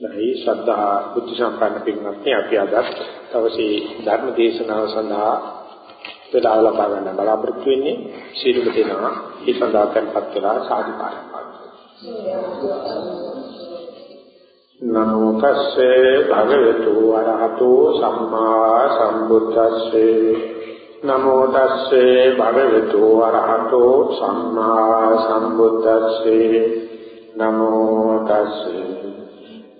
නැයි ශ්‍රද්ධා බුද්ධ සම්පන්න පින්වත්නි අපි අද තවසේ ධර්ම දේශනාව සඳහා වේලාව ලබා ගන්න බලාපොරොත්තු වෙන්නේ සීලක දෙනවා ඒ සඳහා tempත් වෙලා සාධිකාරයක් නමෝ තස්සේ භගවතු වරහතෝ සම්මා සම්බුද්දස්සේ. නමෝ තස්සේ භගවතු වරහතෝ සම්මා සම්බුද්දස්සේ. නමෝ තස්සේ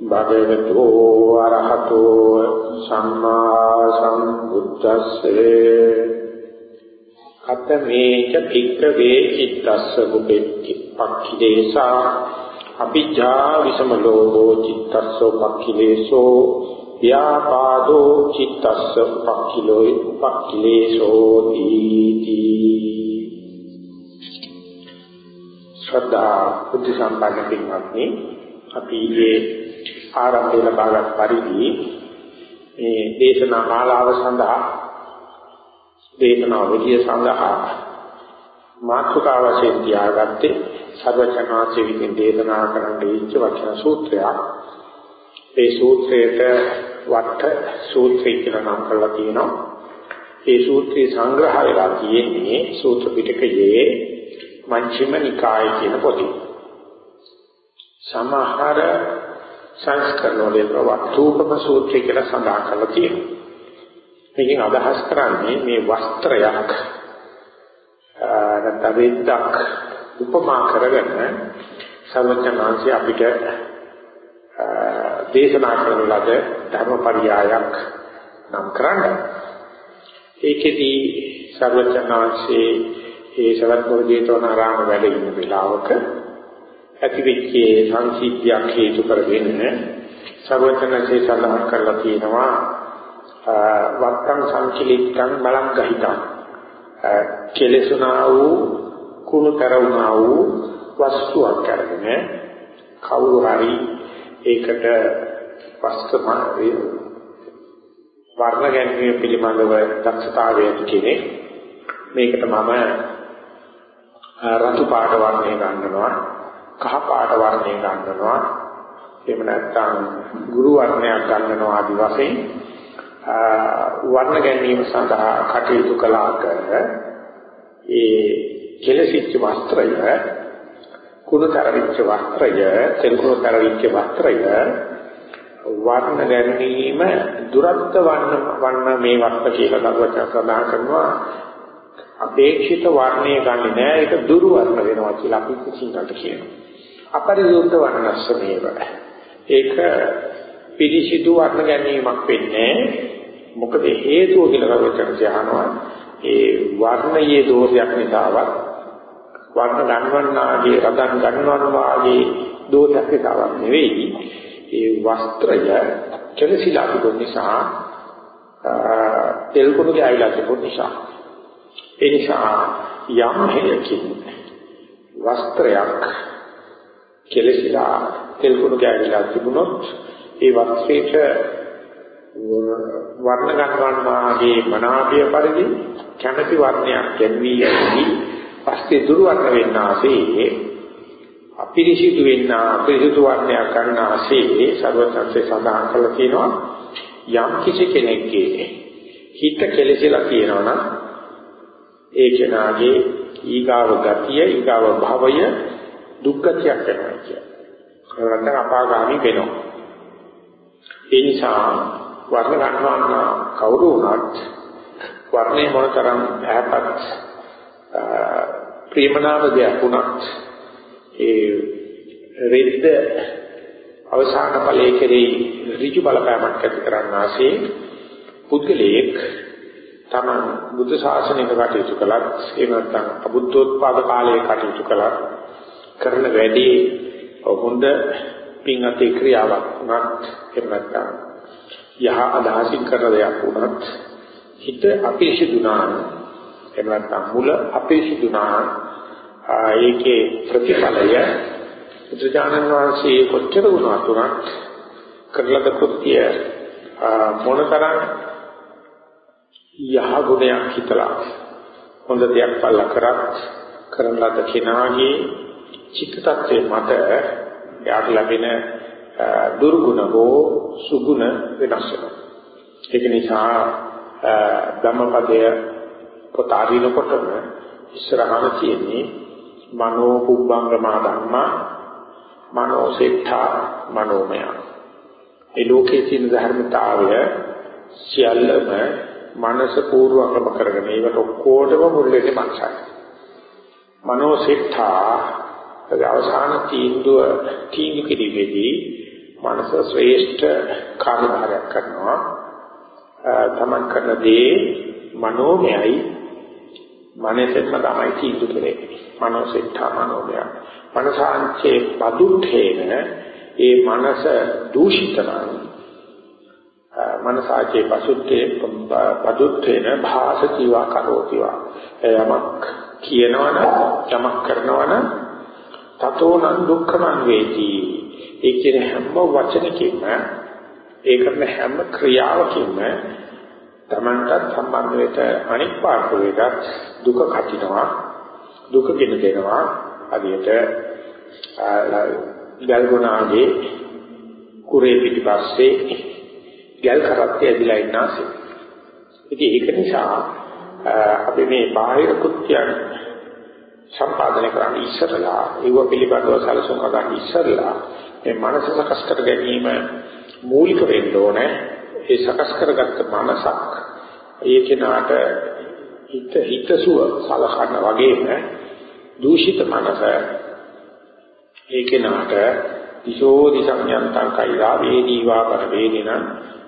භගවතු අරහතෝ සම්මා සම්බුද්දස්සේ. අතමේච භික්ඛවේ චිත්තස්ස උපෙක්ඛි පක්ඛිදේසා අபிජ්ජා විසම ලෝභෝ චිත්තස්ස පක්ඛිලේසෝ ව්‍යාපාදෝ චිත්තස්ස පක්ඛිලෝ පක්ඛිලේසෝ දීති ශ්‍රද්ධා බුද්ධ සම්පන්න පින්වත්නි අපි ඊයේ ආරම්භය ලබාගත් පරිදි මේ දේශනා මාලාව සඳහා දේශනා විදිය සඳහා මාතෘකාව වශයෙන් තියාගත්තේ සර්වචනාචි විදින් දේශනා කරන්න දීච්ච වචන සූත්‍රයක්. ඒ සූත්‍රයට වට සූත්‍රය කියලා නම් කරලා තියෙනවා. ඒ සූත්‍රය සංග්‍රහ වෙලා තියෙන්නේ සූත්‍ර පිටකයේ මජ්ක්‍ධිම නිකාය කියන පොතේ. සමහර සංස්කරණ වලින් වස්තුකම සූත්‍රය කියලා සඳහන් කරලා තියෙනවා. මේකෙන් අදහස් කරන්නේ මේ වස්ත්‍රයක් නැත්නම් වේදක් උපමා කරගෙන සර්වඥාන්සේ අපිට දේශනා කරන ලද ධර්මපරියායක් නම් කරන්න. ඒකෙදී සර්වඥාන්සේ ඒ සවැත්නුවර ජේතවනාරාම වැඩ ඉන්න වෙලාවක ඇතිවෙච්ච සංසිද්ධියක් හේතු කරගෙන සර්වඥාන්සේ සඳහන් කරලා තියෙනවා වත්තං සංකලිට්ඨං බලං ගහිතං. කෙලෙසුනා වූ කුණු කරුණා වූ වස්තුවක් කරගෙන කවුරු හරි ඒකට වස්තුමා වර්ණ ගැනීම පිළිබඳව දක්ෂතාවය ඇති කෙනෙක්. මේකට මම රතු පාට වර්ණය ගන්නවා. කහ පාට වර්ණය ගන්නවා එහෙම නැත්නම් ගුරු වර්ණයක් ගන්නවා ආදි වශයෙන්. වර්ණ ගැනීම සඳහා කටයුතු කළාක ඒ කෙලසිච්ච වස්ත්‍රය කුණතරවිච්ච වස්ත්‍රය තෙල්කුණතරවිච්ච වස්ත්‍රය වර්ණ ගැනීම දුරත්ත වර්ණ වර්ණ මේ වස්ත්‍ර කියලා දරුවචන සඳහන් කරනවා. අපේක්ෂිත වර්ණය ගන්නෙ නෑ. ඒක දුරු වර්ණ වෙනවා කියලා අපි සිංහලට කියනවා. අපරියුක්ත වර්ණස්සමේව ඒක පිරිසිදු වර්ණ ගැනීමක් වෙන්නේ මොකද හේතුව කියලා දරුවචන කියනවා ඒ වර්ණයේ දෝෂයක් නිසාවත් වර්ණ ගන්නවන්නාගේ රදන් ගන්නවන්නාගේ දෝෂයක් නිසාවක් නෙවෙයි. ඒ වස්ත්‍රය කෙලසිලා තිබුණ නිසා තෙල් කුණු ගෑවිලා තිබුණ නිසා. ඒ නිසා යම් හේයකින් වස්ත්‍රයක් කෙලසිලා තෙල් කුණු ගෑවිලා තිබුණොත් ඒ වස්ත්‍රයට වර්ණ ගන්නවන්නාගේ මනාපය පරිදි කැමැති වර්ණයක් ගැන්වී යති පස්සේ දුර්වර්ණ වෙන්නාසේ අපිරිසිදු වෙන්න අපිරිසිදු වර්ණයක් ගන්නාසේ සර්වත්‍ංශේ සඳහන් කරලා තියෙනවා යම් කිසි කෙනෙක්ගේ හිත කෙලෙසලා තියෙනවා නම් ඒ කෙනාගේ ඊගාව ගතිය ඊගාව භවය දුක්ඛතියක් වෙනවා කියන්නේ. ඒකට අපාගාමි වෙනවා. ඒ නිසා වර්ණ ගන්නවා කවුරු වුණත් වර්ණේ මොනතරම් ඈපත් ප්‍රේමනාම දෙයක් වුණත් ඒ රෙද්ද අවසාන ඵලයේ කෙරෙහි ඍජු බලපෑමක් ඇති කරන්නාසේ පුද්ගලයෙක් තමන් බුද්ධ ශාසනයක කටයුතු කළත් එහෙම නැත්නම් අබුද්ධෝත්පාද කාලයේ කටයුතු කළත් කරන වැඩේ හොඳ පින්અති ක්‍රියාවක් වුණත් එහෙම නැත්නම් යහ අදහසින් කරන දෙයක් වුණත් හිත අපිරිසිදුනා එහෙම නැත්නම් මුල අපිරිසිදුනා ඒකේ ප්‍රතිඵලය බුදුජානක වහන්සේ කොච්චර වුණත් උනත් කරලද කෘත්‍ය මොනතරම් යහ ගුණයක් හිතලා හොඳ දෙයක් පල්ලා කරත් කරන ලද කෙනාගේ චිත්ත tattve මත යාට ලැබෙන දුර්ගුණ හෝ සුගුණ වෙනස් වෙනවා. ඒක නිසා ධම්මපදය පොත අරිනකොටම ඉස්සරහම තියෙන්නේ මනෝ කුබ්බංගමා ධම්මා මනෝ සෙට්ඨා මනෝමය. ඒ ලෝකයේ තියෙන ධර්මතාවය සියල්ලම මනස පූර්වකම කරගෙන ඒකට ඔක්කොටම මුල් වෙන්නේ මනසයි. මනෝ සෙට්ඨා අවසාන තීන්දුව තීන්දුව කිරීමේදී මනස ශ්‍රේෂ්ඨ කාර්යභාරයක් කරනවා. තමන් කරන දේ මනෝමයයි මනසෙන්ම තමයි තීන්දුව කෙරේ. මනෝසෙට්ඨා මනෝමය. මනසාංචේ පදුත්තේන ඒ මනස දූෂිතනම් මනසාචේ පසුත්තේ පදුත්තේන භාසතිවා කරෝතිවා. යමක් කියනවනම් යමක් කරනවනම් තතෝනං දුක්ඛමං වේති. ඒ කියන හැම වචනකින්ම ඒ කරන හැම ක්‍රියාවකින්ම Tamanටත් සම්බන්ධ වෙත අනික් පාර්ශවයටත් දුක කටිනවා දුක ගෙන දෙනවා හරියට ගල්ගුණාගේ කුරේ පිටිපස්සේ ගල් කරත්තේ ඇදිලා ඉන්නාසේ ඉතින් ඒක නිසා අපි මේ බාහිර කෘත්‍යයන් සම්පාදනය කරන්න ඉස්සරලා ඒව පිළිබඳව සැලසුම් ගන්න ඉස්සරලා මේ මනස සකස් කර ගැනීම මූලික වෙන්න ඕනේ. ඒ සකස් කරගත්ත මනසක් ඒ කෙනාට හිත හිතසුව සලකන වගේම දූෂිත මනස ඒ කෙනාට දිශෝ දිසඤ්ඤන්තං කෛරා වේදීවා කර වේදින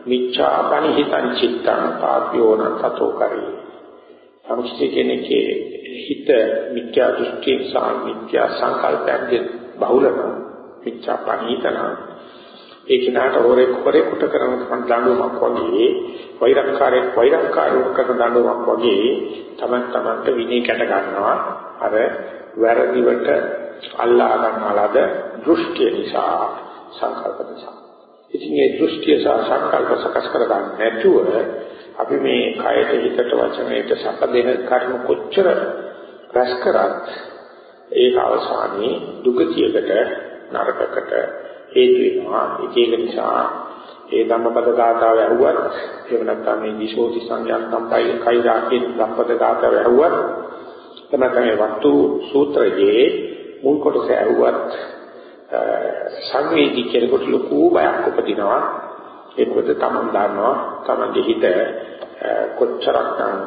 මිච්ඡා පනිහිතං චිත්තං පාප්‍යෝන තතෝ කරේ. සමස්ත කෙනෙක්ගේ හිත මිත්‍යා දෘෂ්ටි සහ මිත්‍යා සංකල්පයෙන් බහුලන මිච්ඡා පනිහිතන ඒ කෙනාට හොරේ කොරේ කුට කරන දඬුවමක් වගේ වෛරක්කාරයෙක් වෛරක්කාරයෙක් කරන දඬුවමක් වගේ තමන් තමන්ට විනය කැට ගන්නවා. අර වැරදිවට අල්ලා ගන්නලද දෘෂ්ටිය නිසා සංකල්ප නිසා. ඉතින් මේ දෘෂ්ටිය සහ සංකල්ප සකස් කර ගන්න නැතුව අපි මේ කයට හිතට වචනයට සැප දෙන කර්ම කොච්චර රැස් කරත් ඒක අවසානයේ දුකතියකට නරකකට හේතු වෙනවා. ඒක නිසා ඒ ධම්මපද ගාථාව ඇහුවත් එහෙම නැත්නම් මේ විශෝධි සංඥාන් සම්පයි කයිදාකේ ධම්මපද ගාථාව ඇහුවත් තමයි මේ වස්තු සූත්‍රයේ මුල් කොටස ඇහුවත් සංවේදී කෙනෙකුට ලොකු බයක් උපදිනවා. ඒ මොකද තමන් දන්නවා? තමන්ගේ හිත කොච්චරක්නම්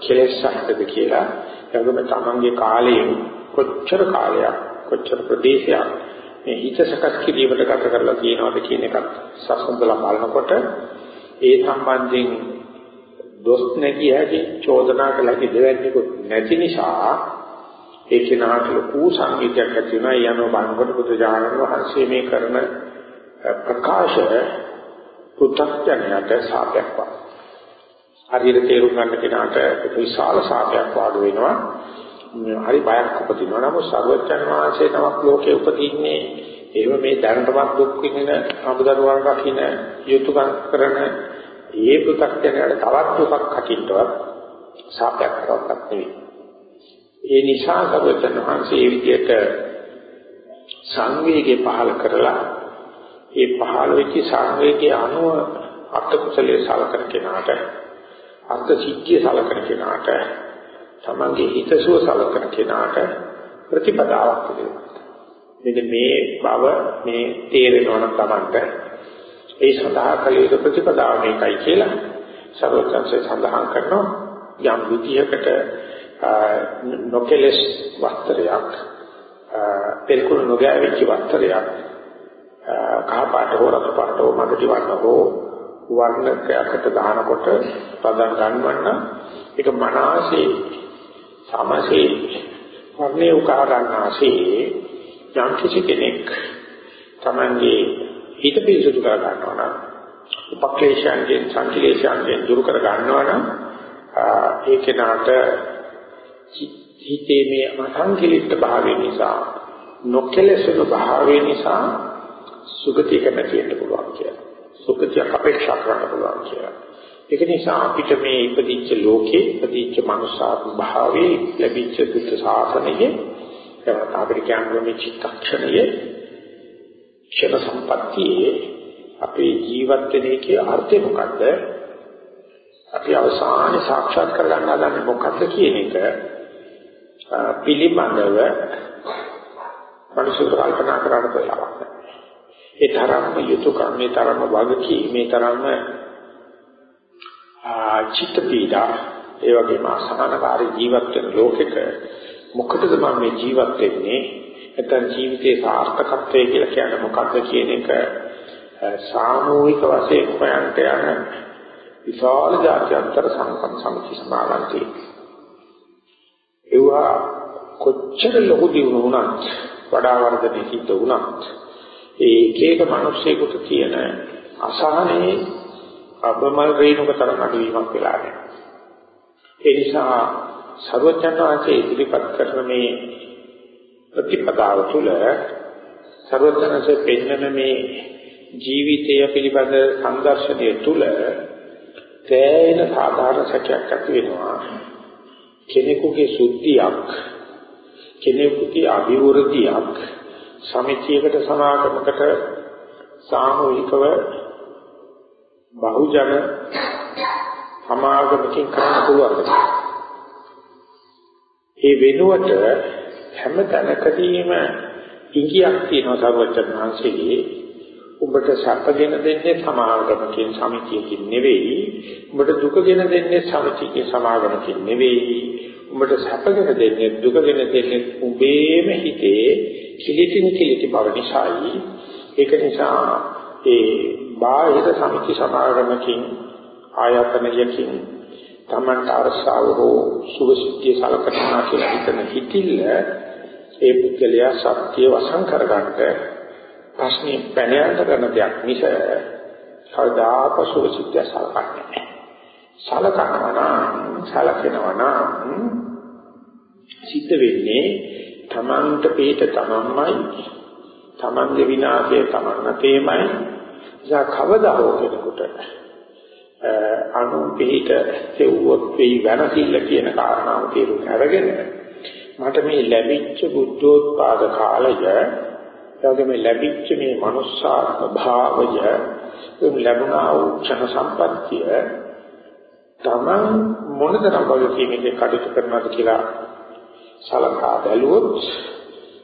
කෙලෙස් සහිතද කියලා. එවගම තමන්ගේ කාලයෙන් කොච්චර කාලයක් කොච්චර ප්‍රදේශයක් මේ හිත සකස් කිරීමට ගත කරලා තියෙනවද කියන එකත් සම්බන්ධලා බලනකොට ඒ සම්බන්ධයෙන් දොස් නැති හැටි චෝදනා කළ හැකි දෙවැන්නේකුත් නැති නිසා ඒ කෙනාට ලොකු සංකීර්ණයක් ඇති වෙනවා යනෝ බලනකොට බුදු දානම වහන්සේ මේ කරන ප්‍රකාශ පු탁ඥයට සාපයක් වා. හරියට තේරුම් ගන්න කෙනාට විශාල සාපයක් වාඩු වෙනවා. හරි බයක් උපදිනවා. නමුත් සර්වචන් වහන්සේ තමක් ලෝකේ උපදින්නේ එහෙම මේ දැනටමත් දුක් විඳින අමුදරුවන් රකින්න යුතුයකම් කරන ඒ පු탁ඥයට තවත් දුකක් කටින්ටවත් සාපයක් කරවත් නෙවෙයි. ඒ නිසා සර්වචන් වහන්සේ මේ විදිහට සංවේගය පහල කරලා ඒ පහළ වෙච්ච සංවේගයේ අනුව අර්ථ කුසලයේ සලකන කෙනාට අර්ථ සිද්ධිය සලකන කෙනාට තමන්ගේ හිතසුව සලකන කෙනාට ප්‍රතිපදාවක් තිබෙනවා. මෙන්න මේ බව මේ තේරෙනවා නම් තමන්ට ඒ සඳහා කළ යුතු ප්‍රතිපදාව මේකයි කියලා සර්වඥන්සේ සඳහන් කරනවා යම් විදියකට නොකෙලස් වස්ත්‍රයක් පෙරකුණු නොගෑවිච්ච වස්ත්‍රයක් කහපාට හෝ රතු පාට හෝ මගටි වර්ණ හෝ වර්ණකයකට දානකොට පදන් ගන්නවන්න ඒක මනසේ සමසේ වර්ණේ උකහා ගන්නාසේ යම් කිසි කෙනෙක් තමන්ගේ හිත පිරිසුදු කර ගන්නවා නම් උපක්ලේශයන්ගෙන් සංකලේශයන්ගෙන් දුරු කර ගන්නවා නම් ඒ කෙනාට හිතේ මේ අසංකලිත භාවය නිසා නොකලසන භාවය නිසා සුගතිය කැමති වෙන්න පුළුවන් කියලා. සුගතිය අපේක්ෂා කරන්න පුළුවන් කියලා. ඒක නිසා අපිට මේ ඉපදිච්ච ලෝකේ ඉපදිච්ච මනුෂ්‍යාත්ම භාවයේ ලැබිච්ච දුක් සාසනයේ අපිට කියන්නේ මේ චිත්තක්ෂණයේ ක්ෂණ සම්පත්තියේ අපේ ජීවත් වෙන එකේ අර්ථය මොකද්ද? අපි අවසානයේ සාක්ෂාත් කරගන්න හදන්නේ මොකද්ද කියන එක පිළිබඳව මිනිස්සු කල්පනා කරන්න වෙලාවක් ඒ තරම්ම යුතුයකම් මේ තරම්ම වගකීම් මේ තරම්ම චිත්ත පීඩා ඒ වගේම අසහනකාරී ජීවත් වෙන ලෝකෙක මොකටද මම මේ ජීවත් වෙන්නේ? නැත්නම් ජීවිතේ සාර්ථකත්වය කියලා කියන්නේ මොකක්ද කියන එක සාමූහික වශයෙන් හොයන්ට යන විශාල ජාත්‍යන්තර සංකම් සමිති සමාගන්තේ ඒවා කොච්චර ලොකු දිනු වුණත් වඩා වර්ධනය සිද්ධ වුණත් ඒ එක එක මිනිස්සෙකුට තියෙන අසහනේ අපමණ රේණුක තරම් අඩුවීමක් වෙලා නැහැ. ඒ නිසා සර්වඥාන්සේ ඉදිරිපත් කරන මේ ප්‍රතිපදාව තුළ සර්වඥාන්සේ පෙන්වන මේ ජීවිතය පිළිබඳ සංදර්ශනය තුළ තේන සාධාරණ සත්‍යයක් ඇති වෙනවා. කෙනෙකුගේ සුද්ධියක් කෙනෙකුගේ අභිවෘද්ධියක් සමිතියකට සමාගමකට සාමූහිකව බහුජන සමාගමකින් කරන්න පුළුවන්. ඒ වෙනුවට හැම තැනකදීම ඉඟියක් තියෙනවා සර්වචන් වහන්සේගේ. උඹට සැපගෙන දෙන්නේ සමාගමකින් සමිතියකින් නෙවෙයි. උඹට දුකගෙන දෙන්නේ සමිතියකින් සමාගමකින් නෙවෙයි. උඹට සැපගෙන දෙන්නේ දුකගෙන දෙන්නේ උඹේම හිතේ කිලිටින් කිලිටි බව නිසායි ඒක නිසා ඒ බාහිර සමිති සමාගමකින් ආයතනයකින් තමන්ට අරසාව හෝ සුභසිද්ධිය සලකනවා කියලා හිතන හිතිල්ල ඒ පුද්ගලයා සත්‍ය වසන් කරගන්නට ප්‍රශ්නේ පැනයන්ට කරන දෙයක් මිස කවදාක සුභසිද්ධිය සලකන්නේ නැහැ. සලකනවා නම් සලකනවා නම් සිද්ධ වෙන්නේ තමන්ට පිට තමන්මයි තමන්ගේ විනාශය තමන් නැතේමයි ඉතින් කවදා හෝ කෙනෙකුට අනු පිට සෙව්වොත් වෙයි වෙනසිල්ල කියන කාරණාව තේරුම් අරගෙන මට මේ ලැබිච්ච බුද්ධෝත්පාද කාලය එවැගේ මේ ලැබිච්ච මේ manussාත්ම භාවය ලැබුණා වූ ක්ෂණ සම්පත්තිය තමන් මොනතරම් වගකීමකින් කටයුතු කරනවද කියලා සලකා බැලුවොත්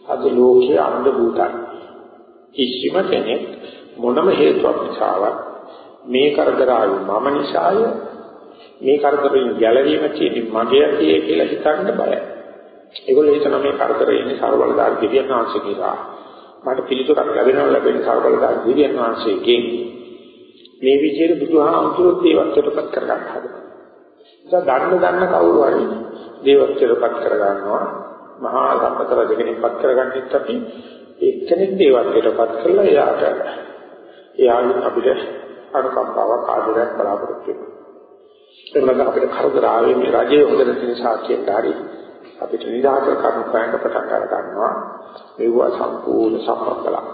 අද ලෝකයේ අන්ධ භූතයි. කිසිම කෙනෙක් මොනම හේතුවක් නිසාවත් මේ කරදර ආවේ මම නිසාය මේ කරදරෙන් ගැලවීම කියන්නේ මගේ අතිය කියලා හිතන්න බයයි. ඒගොල්ලෝ හිතන මේ කරදරේ ඉන්නේ ਸਰවලදාර දෙවියන් වහන්සේ කියලා. මට පිළිතුරක් ලැබෙනවා ලැබෙන ਸਰවලදාර දෙවියන් වහන්සේගෙන් මේ විදිහට බුදුහාමුදුරුවෝ ඒවත් උඩපත් කරගන්න හදනවා. ඒක දන්න දන්න කවුරු හරි දේවත්වයටපත් කරගන්නවා. මහා සම්පත රජ කෙනෙක්පත් කරගන්නෙත් අපි එක්කෙනෙක් දේවත්වයටපත් කළා එයාට එයාගෙන් අපිට අනුකම්පාවක් ආදරයක් බලාපොරොත්තු වෙනවා. එන්නක අපිට කරදර ආවේ මේ රජයේ හොඳට තියෙන සාක්ෂියට හරි අපිට නිදාක කර්ම ප්‍රයන්ක පටන් ගන්න ගන්නවා. ඒව සම්පූර්ණ සම්ප්‍රදාය.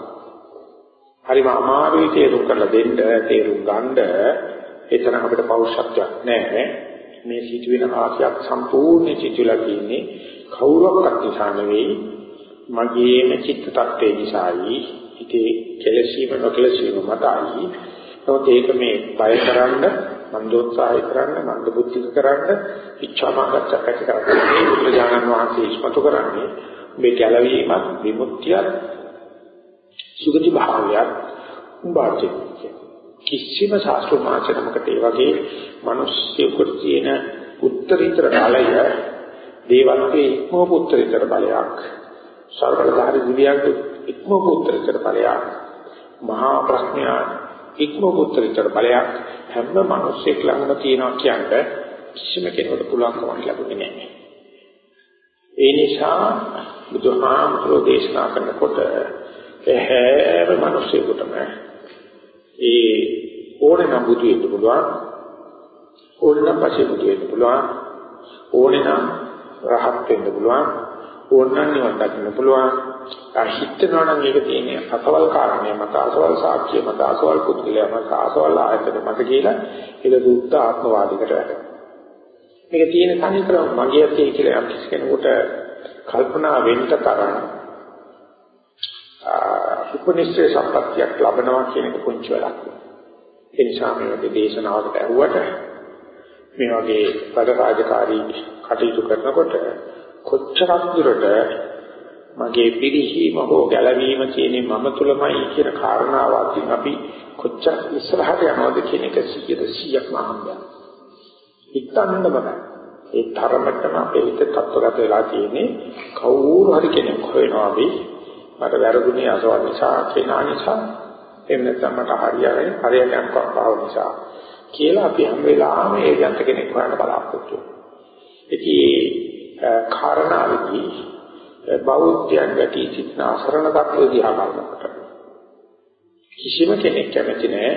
හරිම අමාරුයි තේරුම් කරලා දෙන්න තේරුම් ගන්න එතන අපිට පෞරුෂත්වයක් නැහැ. මේ සිදුවෙන ආශයක් සම්පූර්ණ සිදුවලා තියෙන්නේ කවුරක්වත් නිසා නෙවෙයි මගේම චිත්ත tattve නිසායි ඉතේ කෙලසීම නොකලසීම මතයි. නමුත් ඒක මේ බය කරන්න මන්දෝත්සාහය කරන්න මන්ද බුද්ධික කරන්න ඉච්ඡාමාගත ඇති කරගන්න මේ බුදුජානන් වහන්සේ ඉස්මතු කරන්නේ මේ ගැලවීමත් විමුක්තියත් සුගති භාවයත් උඹාචි කිසිම ශාස්ත්‍ර මාචරමකට ඒ වගේ මිනිස්සුෙකුට තියෙන උත්තරීතර බලය දේවත්වයේ ඉක්මව උත්තරීතර බලයක් සර්වදාරි දිව්‍යයන්ගේ ඉක්මව උත්තරීතර බලයක් මහා ප්‍රඥා ඉක්මව උත්තරීතර බලයක් හැම මිනිසෙක් ළඟම තියෙනවා කියන්නේ කිසිම කෙනෙකුට පුළුවන්කමක් ලැබුණේ නැහැ. ඒ නිසා බුදුහාමුදුරෝ දේශනා කරනකොට හැම මිනිසෙකුටම ඒ ඕනේ නම් බුදු වෙන්න පුළුවන්. ඕනේ නම් පස්සේ බුදු වෙන්න පුළුවන්. ඕනේ නම් රහත් වෙන්න පුළුවන්. ඕනේ නම් නිවන් දකින්න පුළුවන්. හිතනවා නම් ඒක තියෙන්නේ අසවල් කාරණේ මත අසවල් සාක්ෂිය මත අසවල් පුද්ගලයා මත අසවල් ආයතන මත කියලා ඒක දුක්ඛ ආත්මවාදයකට වැටෙනවා. මේක තියෙන තනිකරම මගේ ඇත්තේ කියලා යම් කෙනෙකුට කල්පනා වෙන්න තරම් උපනිෂේ සම්පත්තියක් ලබනවා කියන එක පුංචි වැඩක්. ඒ නිසා මේ වගේ දේශනාවකට ඇහුවට මේ වගේ වැඩ රාජකාරී කටයුතු කරනකොට කොච්චරක් දුරට මගේ පිරිහීම හෝ ගැලවීම කියන්නේ මම තුලමයි කියන කාරණාව අතින් අපි කොච්චර ඉස්සරහට යනවද කියන එක 100%ක් මහම්බයක්. හිතන්න බෑ. ඒ තරමටම අපේ හිත තත්ත්වගත වෙලා තියෙන්නේ කවුරු හරි කෙනෙක් හොයනවා අපි මට වැරදුනේ අසවල් නිසා කෙනා නිසා. එහෙම නැත්නම් මට හරියන්නේ හරියට යනකම් පාව නිසා. කියලා අපි හැම වෙලාවෙම ඒ ජන්ත කෙනෙක් හොයන්න බලාපොරොත්තු වෙනවා. ඉතින් කාරණාවේදී බෞද්ධයන් ගැටි සිටින අසරණ තත්ත්වය දිහා බලනකොට කිසිම කෙනෙක් කැමති නැහැ.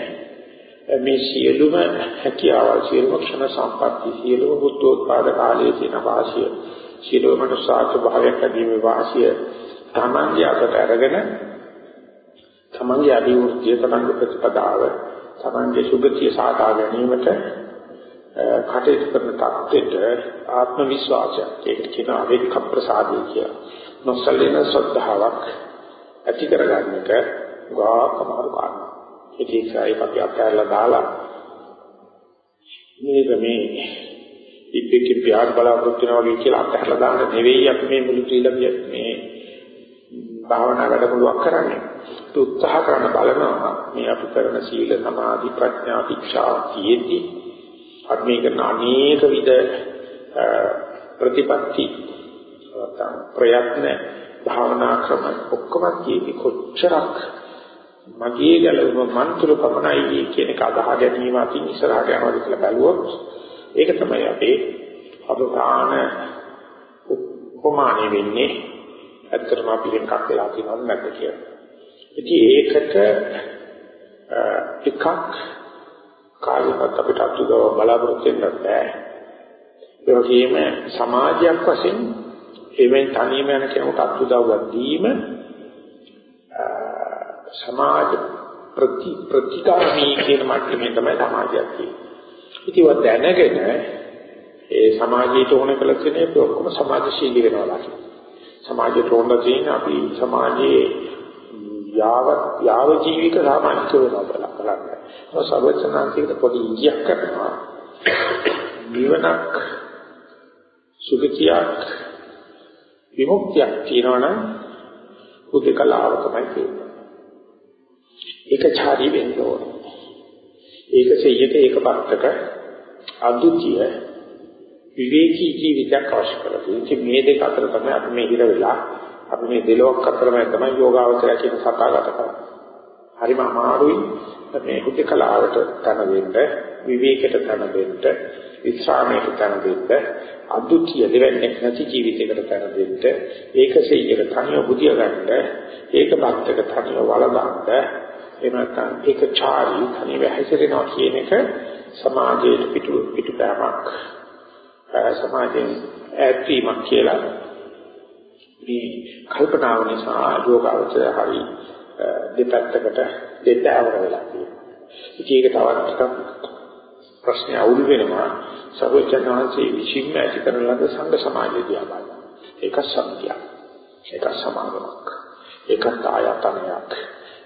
මේ සියලුම හැකියාවල් සියලුම ක්ෂණ සම්පatti සියලුම බුද්ධෝත්පාද කාලයේ තියෙන වාසිය සියලුම මනුෂ්‍යාත් භාවයක් ලැබීමේ වාසිය තමන්ගේ අතට අරගෙන තමන්ගේ අභිවෘද්ධිය තමන්ගේ ප්‍රතිපදාව තමන්ගේ සුගතිය සාධා ගැනීමට කටයුතු කරන තත්ත්වෙට ආත්ම විශ්වාසයක් ඒකට කියන අවේක ප්‍රසාදය කියලා. නොසලින ශ්‍රද්ධාවක් ඇති කරගන්නට ගාකමාරු කාරණා. ඒක ඒකයි අපි අත්හැරලා දාලා මේක මේ ඉපෙකි පියාට බලාපොරොත්තු වෙනවා වගේ කියලා අත්හැරලා දාන්න නෙවෙයි අපි මේ මුළු ත්‍රිලභ්‍ය මේ භාවනා වැඩමුළුවක් කරන්නේ. උත්සාහ කරන බලනවා මේ අපි කරන සීල සමාධි ප්‍රඥා ශික්ෂා තියෙද්දි අපි මේ කරන අනේක විද ප්‍රතිපත්ති ප්‍රයත්න භාවනා ක්‍රම ඔක්කොම කීපි කොච්චරක් මගේ ගැලවීම මන්ත්‍ර පමණයි කියන එක අදහා ගැනීම අතින් ඉස්සරහට යනවා කියලා බැලුවොත් ඒක තමයි අපේ අවධාන උපමානෙ වෙන්නේ ඇත්තටම අපි එකක් වෙලා තියෙනවද නැද්ද කියලා. ඉතින් ඒකට එකක් කාලෙකට අපිට අතුදව බලාපොරොත්තු වෙන්න බෑ. ඒ වගේම සමාජයක් වශයෙන් එවෙන් තනියම යන කෙනෙකුට අතුදව්වක් දීම සමාජ ප්‍රති ප්‍රතිකාමී කියන මට්ටමේ තමයි සමාජයක් තියෙන්නේ. ඉතින් වත් දැනගෙන ඒ සමාජයට ඕන කළ කෙනෙක් ඔක්කොම සමාජශීලී වෙනවා කියලා. සමාජයට ඕන තියෙන අපි සමාජයේ යාව යාව ජීවික සාමාජික වෙනවා කියලා බලන්න. ඔය සර්වචනාන්තිකට පොඩි ඉගියක් කරනවා. නිවනක් සුගතියක් විමුක්තියක් තියෙනවනම් උදකලාව තමයි තියෙන්නේ. ඒක ඡාදී වෙන්න ඕනේ. ඒක සෙය්‍යක ඒක පත්තක අද්විතීය විවේකී ජීවිතයක් අවශ්‍ය කරලා තියෙනවා. මේ දෙක අතර තමයි අපි මේ හිර වෙලා අපි මේ දෙලොක් අතරම තමයි යෝගාවචරය කියන සතාගත කරන්නේ. හරිම අමාරුයි මේ හුදකලාවට තන දෙන්න, විවේකයට තන දෙන්න, විස්රාමයට තන දෙන්න, අද්විතීය දෙවන්නේ නැති ජීවිතයකට තන දෙන්න, ඒකසෙයක තනිය බුදිය ගන්න, ඒක බක්තක තනිය වලඳන්න, එහෙම නැත්නම් ඒක චාරී තනිය වැහැසිරෙනවා කියන එක සමාජයේ පිටු පිටුපෑමක් සමාජයෙන් ඈත් වීමක් කියලා මේ කල්පනාව නිසා යෝගාවචරය හරි දෙපැත්තකට දෙතෑවර වෙලා තියෙනවා. ඉතින් ඒක තවත් ටිකක් ප්‍රශ්න අවුල් වෙනවා. සර්වඥාන්සේ විසින්ම ඇති කරන ලද සංඝ සමාජය දිහා බලනවා. ඒක සත්‍යයක්. ඒක සමාගමක්. ඒක ආයතනයක්.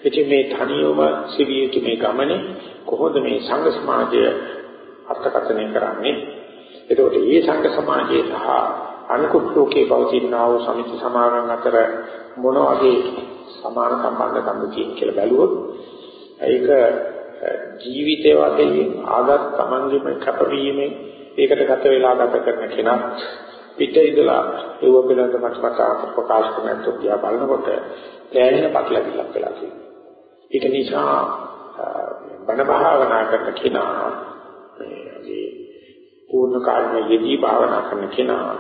ඉතින් මේ තනියම සිවියතු මේ ගමනේ කොහොමද මේ සංඝ සමාජය අර්ථකථනය කරන්නේ? එතකොට මේ සංඝ සමාජයේ සහ අනිකුත් ලෝකේ පවතිනා වූ සමිති සමාගම් අතර මොන වගේ සමාන සම්බන්ධකම් තියෙන කියලා බැලුවොත් ඒක ජීවිතය වශයෙන් ආගත් Tamangeම කැපවීමෙන් ඒකට ගත වෙලා ගත කරන කෙනා පිට ඉඳලා ඒව පිළිබඳ මතක ප්‍රකාශ කරන තුතිය බලනකොට දැනෙන පටලවිල්ලක් වෙලා තියෙනවා. ඒක නිසා බණ භාවනා කරන කෙනා මේ පූර්ණ කාර්ය යෙදී භාවනා කරන කෙනා.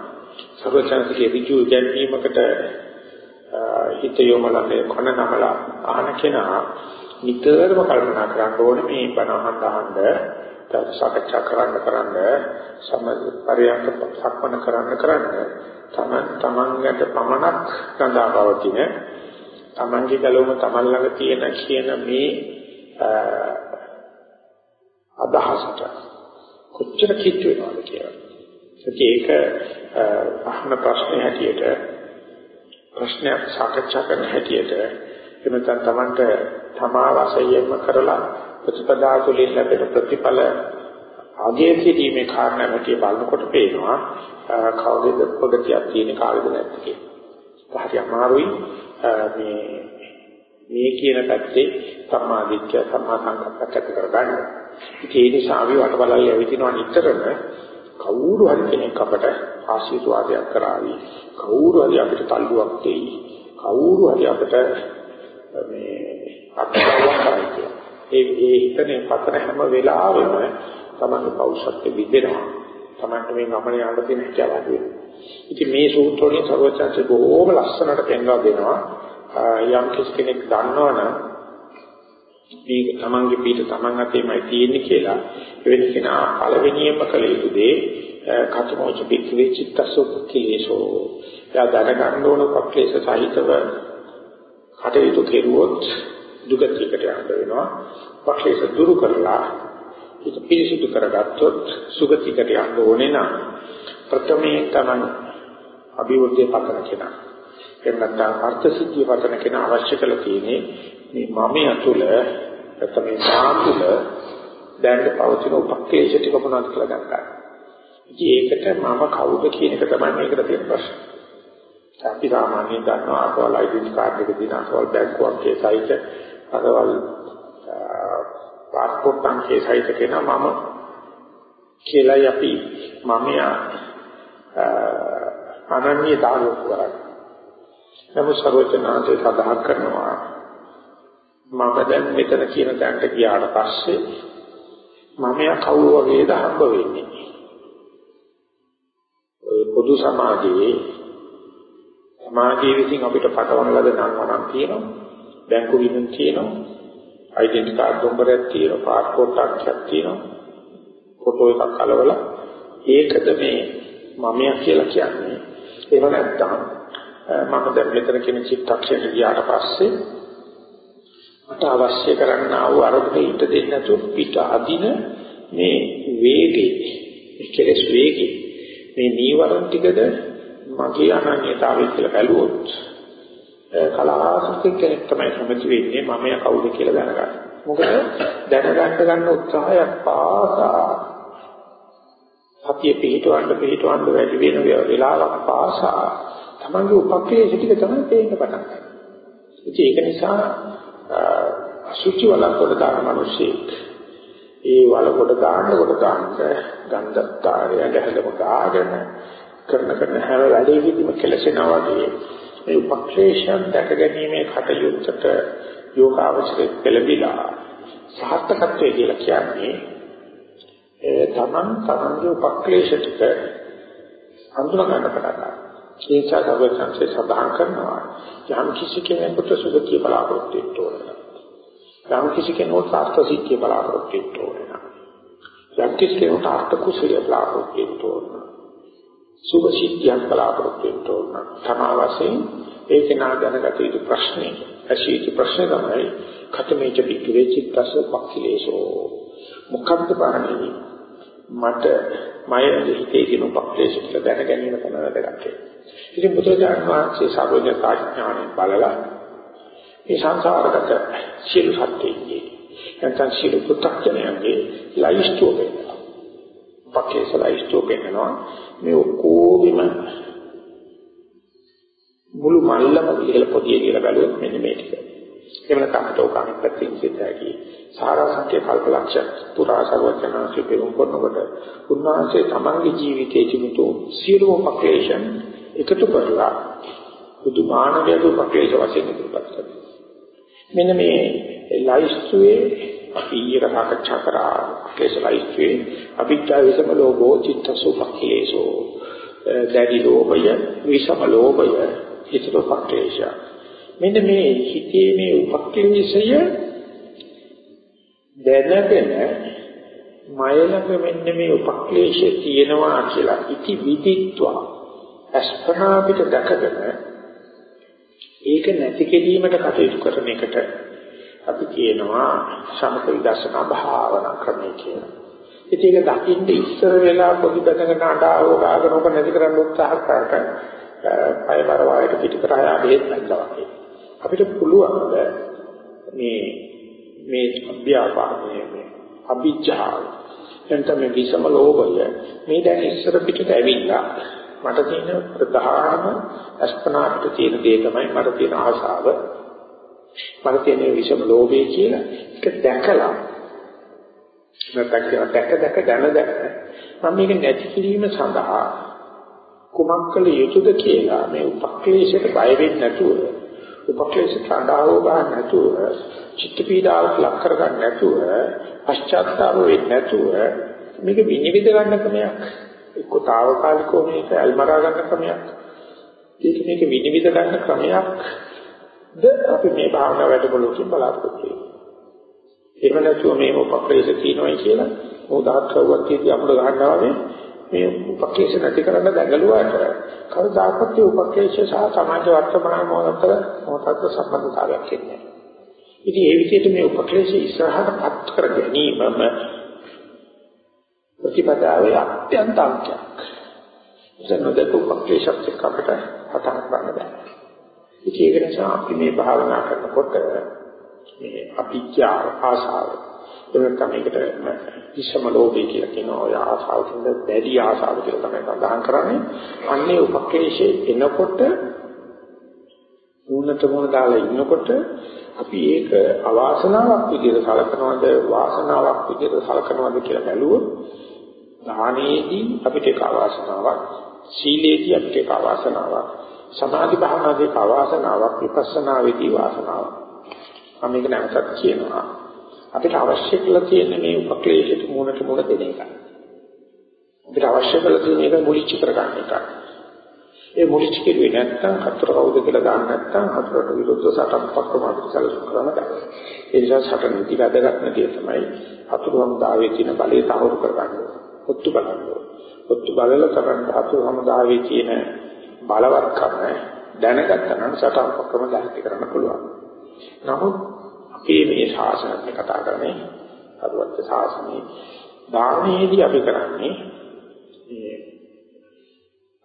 සර්වචන්සිකේ ඍජු ගැනීමකට හිත යොමලන්නේ කොන නමලා අහන කෙනා නිතරම කල්පනා කරන්න ඕනේ මේ බණ අහන්න අහන්න සාකච්ඡා කරන්න කරන්න සම්මත පරියන්ක සක්මන කරන්න කරන්න තමන් තමන්ට පමණක් ගඳා පවතින තමන්ගේ ගලවම තමන් ළඟ තියෙන කියන මේ අදහසට කොච්චර කිට් වෙනවද කියලා. ඒක අහන ප්‍රශ්නේ හැටියට ප්‍රශ්නයක් සාකච්ඡා කරන හැටියට එමෙතන තමන්ට තමා වශයෙන්ම කරලා ප්‍රතිපදා තුළින් ලැබෙන ප්‍රතිඵල අගයේ සිටීමේ කාරණාවකේ බලනකොට පේනවා කවුද ප්‍රගතියක් තියෙන කාලෙද නැද්ද කියලා. හරි අමාරුයි මේ මේ කියන පැත්තේ සම්මාදිට්ඨිය සම්මා සංකප්පයක් ඇති කරගන්න. ඒ නිසා අපි වටබලයි ඇවිදිනවා නිතරම කවුරු හරි කෙනෙක් අපට ආශිර්වාදයක් කරાવી කවුරු හරි අපිට තල්ලුවක් දෙයි කවුරු හරි අපට මේ අත්දැකීමක් කරයි ඒ ඒ හිතනේ පතන හැම වෙලාවෙම තමන්ගේ පෞෂත්ව විදෙනවා තමන්ට මේ ගමන යන්න තියෙන හැකියාවක් වෙනවා. ඉතින් මේ සූත්‍ර වලින් සර්වචන්සේ බොහෝම ලස්සනට පෙන්වා දෙනවා. යම් කෙනෙක් දන්නවනම් මේ තමන්ගේ පිට තමන් අතේමයි තියෙන්නේ කියලා එවැනි කෙනා පළවෙනියම කළ යුතු දේ කතමෝච පික්ඛවේ චිත්තසුඛිලේසෝ යා දැනගන්න ඕන පක්ලේශ සහිතව කටයුතු කෙරුවොත් දුගතියකට යන්න වෙනවා. පක්ලේශ දුරු කරලා ඒක පිරිසිදු කරගත්තොත් සුගතියකට යන්න ඕනේ නම් ප්‍රථමයෙන් තමයි අභිවෘද්ධිය පතන කෙනා. එහෙම නැත්නම් අර්ථ සිද්ධිය පතන කෙනා අවශ්‍ය කරලා තියෙන්නේ මේ මම අතුල නැත්නම් මේ සාතුල දැන් පවතින උපක්ලේශ ටික මොනවද කියලා ගන්නවා. ඉතින් ඒකට මම කවුද කියන එක තමයි මේකට තියෙන ප්‍රශ්න. අපි සාමාන්‍යයෙන් දන්නවා අසවල් ඩෙබිට් කාඩ් එක දින අසවල් බැංකුවක් කේසයිට අසවල් පාස්පෝර්ට් අංකේ සහිත කෙනා මම කියලා අපි මම අනන්‍යතාවය කරන්නේ. නමුත් සර්වඥාන්සේ සඳහන් කරනවා. මම දැන් මෙතන කියන තැනට ගියාට පස්සේ මම යා කවුරු වගේද හම්බ වෙන්නේ? පොදු සමාජයේ සමාජයේ විසින් අපිට පටවන ලද නම් වරන් තියෙනවා. බැංකු විදුන් තියෙනවා. ඩෙන්ටි කාඩ් නම්බරයක් තියෙනවා. පාස්පෝර්ට් අක්ෂරයක් තියෙනවා. ෆොටෝ එකක් අලවලා ඒකද මේ මමයා කියලා කියන්නේ. එහෙම නැත්නම් මම දැන් මෙතන කියන චිත්තක්ෂණය ගියාට පස්සේ මට අවශ්‍ය කරන්නා වූ අරමුණේ ඉඳ දෙන්නේ නැතුව පිට අදින මේ වේගේ කෙලස් වේගේ මේ නීවරණ ටිකද මගේ අනන්‍යතාවය කියලා බැලුවොත් කලාසුතික කෙනෙක් තමයි සමති වෙන්නේ මම කවුද කියලා දැනගන්න. මොකද දැනගන්න ගන්න උත්සාහයක් පාසා සතිය පිටවන්න පිටවන්න වැඩි වෙන වෙලාවක් පාසා තමන්ගේ උපක්ලේශ ටික තමයි තේින්න පටන් ගන්න. ඒක නිසා අසුචි වලකට දාන මිනිස්සෙක් ඒ වලකට දාන්න කොට දාන්න ගන්ධත්තාරය ගැහලම ගාගෙන කරන කරන හැම වැඩේකදීම කෙලසෙනවා වගේ මේ උපක්ලේශයන් දැක ගැනීමේ කටයුත්තට යෝගාවචරයේ පෙළඹිලා සාර්ථකත්වයේ කියලා කියන්නේ ඒ තමන් තමන්ගේ උපක්ලේශ ටික හඳුනා ගන්න පටන් ගන්නවා ඒ නිසා සර්වඥාන්සේ සඳහන් කරනවා යම් කිසි කෙනෙකුට සුගතිය බලාපොරොත්තු වෙන්න යම් කිසි කෙනෙකුට අර්ථ සිද්ධිය බලාපොරොත්තු වෙන්න යම් කිසි කෙනෙකුට අර්ථ කුසලිය බලාපොරොත්තු වෙන්න සුභ සිද්ධියක් බලාපොරොත්තු වෙන්න තමා වශයෙන් ඒක නා දැනගත යුතු ප්‍රශ්නේ ඇසීති ප්‍රශ්න තමයි කතමේච පිටුවේ චිත්තස පක්ඛිලේසෝ මොකක්ද පාන්නේ මට මය හිතේ කියන පක්ඛිලේශ කියලා දැන ගැනීම තමයි වැදගත්. ඉතින් බුදුරජාණන් වහන්සේ සර්වඥතා ඥාණය බලලා මේ සංසාරගත සියලු සත්‍යයේ නැත්නම් සියලු පු탁ජනයන්ගේ ලයිස්ට්ුව වෙනවා. පකේස ලයිස්ට්ුව වෙනවා මේ ඔක්කොගෙම මුළු මල්ලම ඉහළ පොදිය කියලා බැලුවොත් මෙන්න මේ ටික. එහෙම නැත්නම් අපිට අනිත් පැත්තෙන් සිතයි. සාරාංශකේ කල්පලක්ෂ පුරා සර්වඥාන්සේ පෙරම් කරනකොට උන්වහන්සේ තමන්ගේ ජීවිතයේ තිබුණු සියලුම පක්ලේශන් එකතු කරලා බුදු මානවය දුපක්ලේශ වශයෙන් ඉදිරිපත් කරනවා. මෙන්න මේ ලයිස්තුවේ අපි ඊයක සාකච්ඡා කරා. ක්ලේශ ලයිස්තුවේ අභිජ්ජා විසම ලෝභෝ චිත්ත සුපක්ලේශෝ දැඩි ලෝභය විසම ලෝභය චිත්ත උපක්ලේශ මෙන්න මේ හිතේ මේ උපක්ලේශය දැනගෙන මයලක මෙන්න මේ උපක්ලේශය තියෙනවා කියලා ඉති විදිත්වා. අස්පනා පිට දැකගෙන ඒක නැති කිරීමට කටයුතු කරන එකට අපි කියනවා සමත විදර්ශනා භාවනා ක්‍රමය කියලා. ඉතින් ඒක දකින්න ඉස්සර වෙලා පොඩි බඳගෙන අඬාව ගාගෙන ඔබ නැති කරන්න උත්සාහ කරලා පය බර වායට පිටකර ආ බෙහෙත් නැන්දා වගේ. අපිට පුළුවන් මේ මේ අභ්‍යාපාරයේ මේ අභිජ්ජාව එතන මේ විසම ලෝභය මේ දැන් ඉස්සර පිටට ඇවිල්ලා මට තියෙන ප්‍රධාන අස්පනාට තියෙන දේ තමයි මට තියෙන ආශාව. මට තියෙන විසම ලෝභය කියලා ඒක දැකලා නැත්නම් කියන දැක දැක දැන දැන මම මේක නැති කිරීම සඳහා කුමක් කළ යුතුද කියලා මේ උපක්ලේශයට බය වෙන්නේ නැතුව උපක්ලේශ කඩාවෝ ගන්න නැතුව චිත්ත පීඩාවට ලක් කර ගන්න නැතුව පශ්චාත්තාප වෙන්නේ නැතුව මේක විනිවිද ගන්න ක්‍රමයක්. එක්ක తాවකාලිකව මේක අල්මරා ගන්න ක්‍රමයක්. ඒක මේක විනිවිද ගන්න ක්‍රමයක් ද අපි මේ භාවනා වැඩමුළුවකින් බලාපොරොත්තු වෙන්නේ එහෙම නැතුව මේ උපක්ලේශ තියෙනවයි කියලා මොහොතක් කවුවත් කියති අපුඩ ගන්නවා වගේ මේ උපක්ලේශ නැති කරන්න දැඟලුවාට කවදාකවත් ඒ උපක්ලේශ සහ සමාජ වර්තමාන මොහොතට මොහොතට සම්බන්ධතාවයක් එන්නේ ඉතින් ඒ විදිහට මේ උපක්ලේශ ඉස්සරහට පත් කර ගැනීමම ප්‍රතිපදාවේ අත්‍යන්ත අංකයක්. ජනදක උපක්ලේශත් එක්ක අපිට හතක් ගන්න බෑ. ඉතින් ඒක නිසා අපි මේ භාවනා කරනකොට මේ අපිච්චා ආසාව එතන මේකට විෂම ලෝභය කියලා කියන ඔය ආසාව කියන දැඩි ආසාව කියලා තමයි සඳහන් කරන්නේ. අන්නේ උපක්ලේශයේ එනකොට මූණට මූණ දාලා ඉන්නකොට අපි ඒක අවාසනාවක් විදිහට සලකනවද වාසනාවක් විදිහට සලකනවද කියලා බැලුවොත් දානයේදී අපිට ඒක අවාසනාවක් සීලේදී අපිට ඒක අවාසනාවක් සමාධි භාවනාවේ අවාසනාවක් විපස්සනාවේදී වාසනාවක් මම මේක නැවතත් කියනවා අපිට අවශ්‍ය කියලා තියෙන මේ උපක්ලේශයට මූණට මූණ දෙන එක අපිට අවශ්‍ය කරලා තියෙන එක මුලිච්ච කරගන්න එකයි ඒ මුලිච්ච කෙරුවේ නැත්නම් හතර කවුද කියලා දාන්න නැත්නම් හතරට විරුද්ධ සටන් පක්කම අපිට සැලසුම් කරන්න බෑ. ඒ නිසා සටන් නිති වැදගත් නැතිව තමයි හතුරු හමුදාවේ තියෙන බලය තහවුරු කරගන්න ඕනේ. ඔත්තු බලන්න ඕනේ. ඔත්තු බලල කරන්න හතුරු හමුදාවේ තියෙන බලවත්කම දැනගත්තා නම් සටන් පක්කම දැක්ටි කරන්න පුළුවන්. නමුත් අපේ මේ ශාසනය කතා කරන්නේ අරුවත් ශාසනයේ ධාර්මයේදී අපි කරන්නේ මේ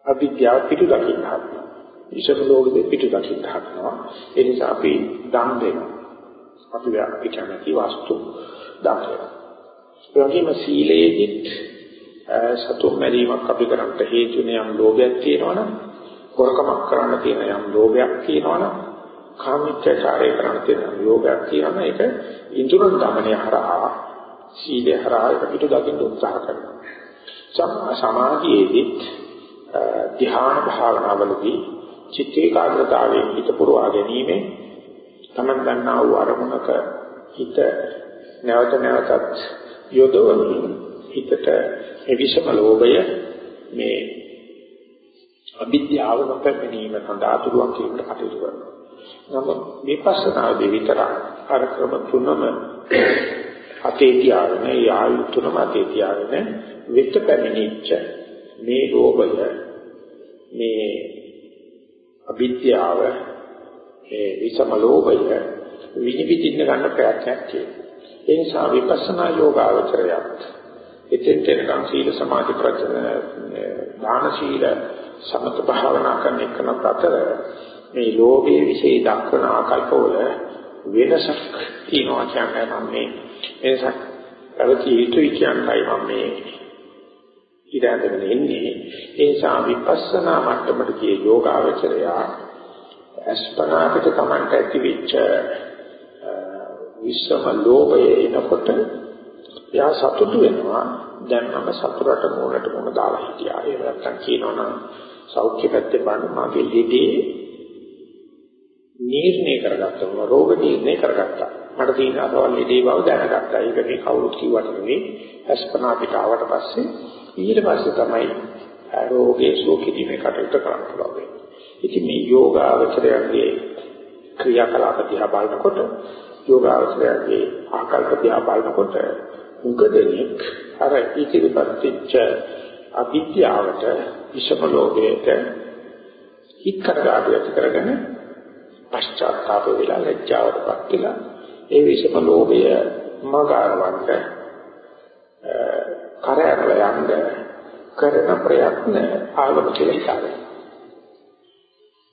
අවිද්‍යාව පිටු දකින්න හදනවා. ඊශ්වර ලෝකෙ පිටු දකින්න හදනවා. ඒ නිසා අපි දන් දෙනවා. අපි අපි කැමති වස්තු දන් දෙනවා. ඒ වගේම සීලයේදීත් සතුම් මැරීමක් අපි කරන්න හේතු වෙන යම් ලෝභයක් තියෙනවනම් හොරකමක් කරන්න තියෙන යම් ලෝභයක් තියෙනවනම් කාමීච්ඡාචාරය කරන්න තියෙන යම් ලෝභයක් තියෙනවා ඒක ඉදurun দমনය හරහා සීලය හරහා පිටු දකින්න උත්සාහ කරනවා. සමාධියේදී ධ්‍යාන භාවනාවලදී චිත්ත ඒකාග්‍රතාවයෙන් හිත පුරවා ගැනීමෙන් තමන් ගන්නා වූ අරමුණක හිත නැවත නැවතත් යොදවමින් හිතට එවිසම ලෝභය මේ අවිද්‍යාව නොපැමිණීම සඳහා තුරුවන් කියන කටයුතු කරනවා. නමුත් විපස්සනාදී විතර අර ක්‍රම තුනම අතේ තියාගෙන යායු තුනම අතේ තියාගෙන විත පැමිණිච්ච මේ ලෝභය මේ අවිද්‍යාව මේ විසම ලෝභය විනිවිදින්න ගන්න ප්‍රයත්නයක් තියෙනවා. ඒ නිසා විපස්සනා යෝගාවචරයත් එතෙන් තෙන්කම් සීල සමාධි ප්‍රඥා දාන සීල සමත භාවනා කරන එකන අතර මේ ලෝභයේ විශේෂ දක්වන ආකල්පවල වෙනසක් තියෙනවා කියන්නේ මම මේ වෙනසක් පැවතිය යුතුයි කියන්නයි මම මේ ඉඳගෙන ඉන්නේ. ඒ නිසා විපස්සනා මට්ටමට කිය යෝගාවචරය අස්පනාකට තමන්ට ඇතිවෙච්ච විශ්වම ලෝභය එනකොට එයා සතුටු වෙනවා දැන් මම සතුටට මූලට මුණ දාලා හිටියා. ඒ නැත්තම් කියනවනම් සෞඛ්‍ය පැත්තේ බලන මාගේ ලෙඩේ නිර්ණය කරගත්තා. මම රෝග නිර්ණය කරගත්තා. මට තියෙන අසවල් ලෙඩේ බව දැනගත්තා. ඒක මේ කවුරුත් කිව්වට නෙවෙයි. අස්පනා පිටාවට පස්සේ ඊට පස්සේ තමයි රෝගේ සුවකිරීමේ කටයුතු කරන්න පුළුවන් වෙන්නේ. ඉතින් මේ යෝගාවචරයන්ගේ ක්‍රියාකලාප දිහා බලනකොට යෝගාවචරයන්ගේ ආකල්ප දිහා බලනකොට උගදෙනෙක් අර ඉතිරිපත් වෙච්ච අවිද්‍යාවට විෂම ලෝකයට හිත් කරගාට ඇති කරගෙන පශ්චාත්තාප වෙලා ලැජ්ජාවටපත් වෙලා ඒ විෂම ලෝභය මගාරවන්න කරයරල යන්න කරන ප්‍රයත්න ආලම කියලා හිතාගන්න.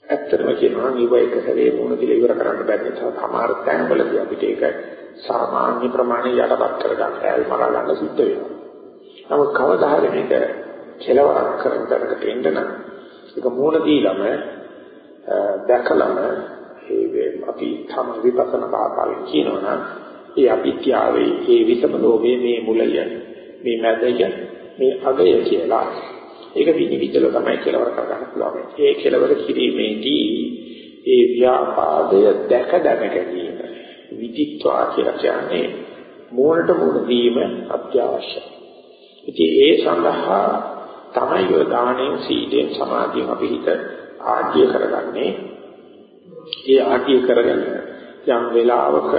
ඇත්තටම කියනවා නම් ඊව එක සැරේ මොන දිල ඉවර කරන්න බැරි නිසා සමහර තැන්වලදී අපිට ඒක සාමාන්‍ය ප්‍රමාණය යටපත් කරගන්න ඇල් මරා ගන්න සිද්ධ වෙනවා. නමුත් කවදා හරි මේක කෙලවරක් කරන තැනකට එන්න නම් ඒක මූණ දීලම දැකලම ඒ අපි තම විපස්සනා භාවයෙන් කියනවනම් ඒ අවිද්‍යාවේ ඒ විසම ලෝභයේ මේ මුලය මේ මැදය මේ අගය කියලා ඒක විනිවිදල තමයි කෙලවර කරගන්න පුළුවන්. ඒ කෙලවර කිරීමේදී ඒ ව්‍යාපාදය දැක දැක ගැනීම විදිත්වා කියලා කියන්නේ මූලට මූල දීම අත්‍යවශ්‍යයි. ඉතින් ඒ සඳහා තමයි ඔය දාණයෙන් සීලෙන් සමාධියෙන් අපි හිත ආර්ය කරගන්නේ. ඒ ආර්ය කරගෙන යම් වෙලාවක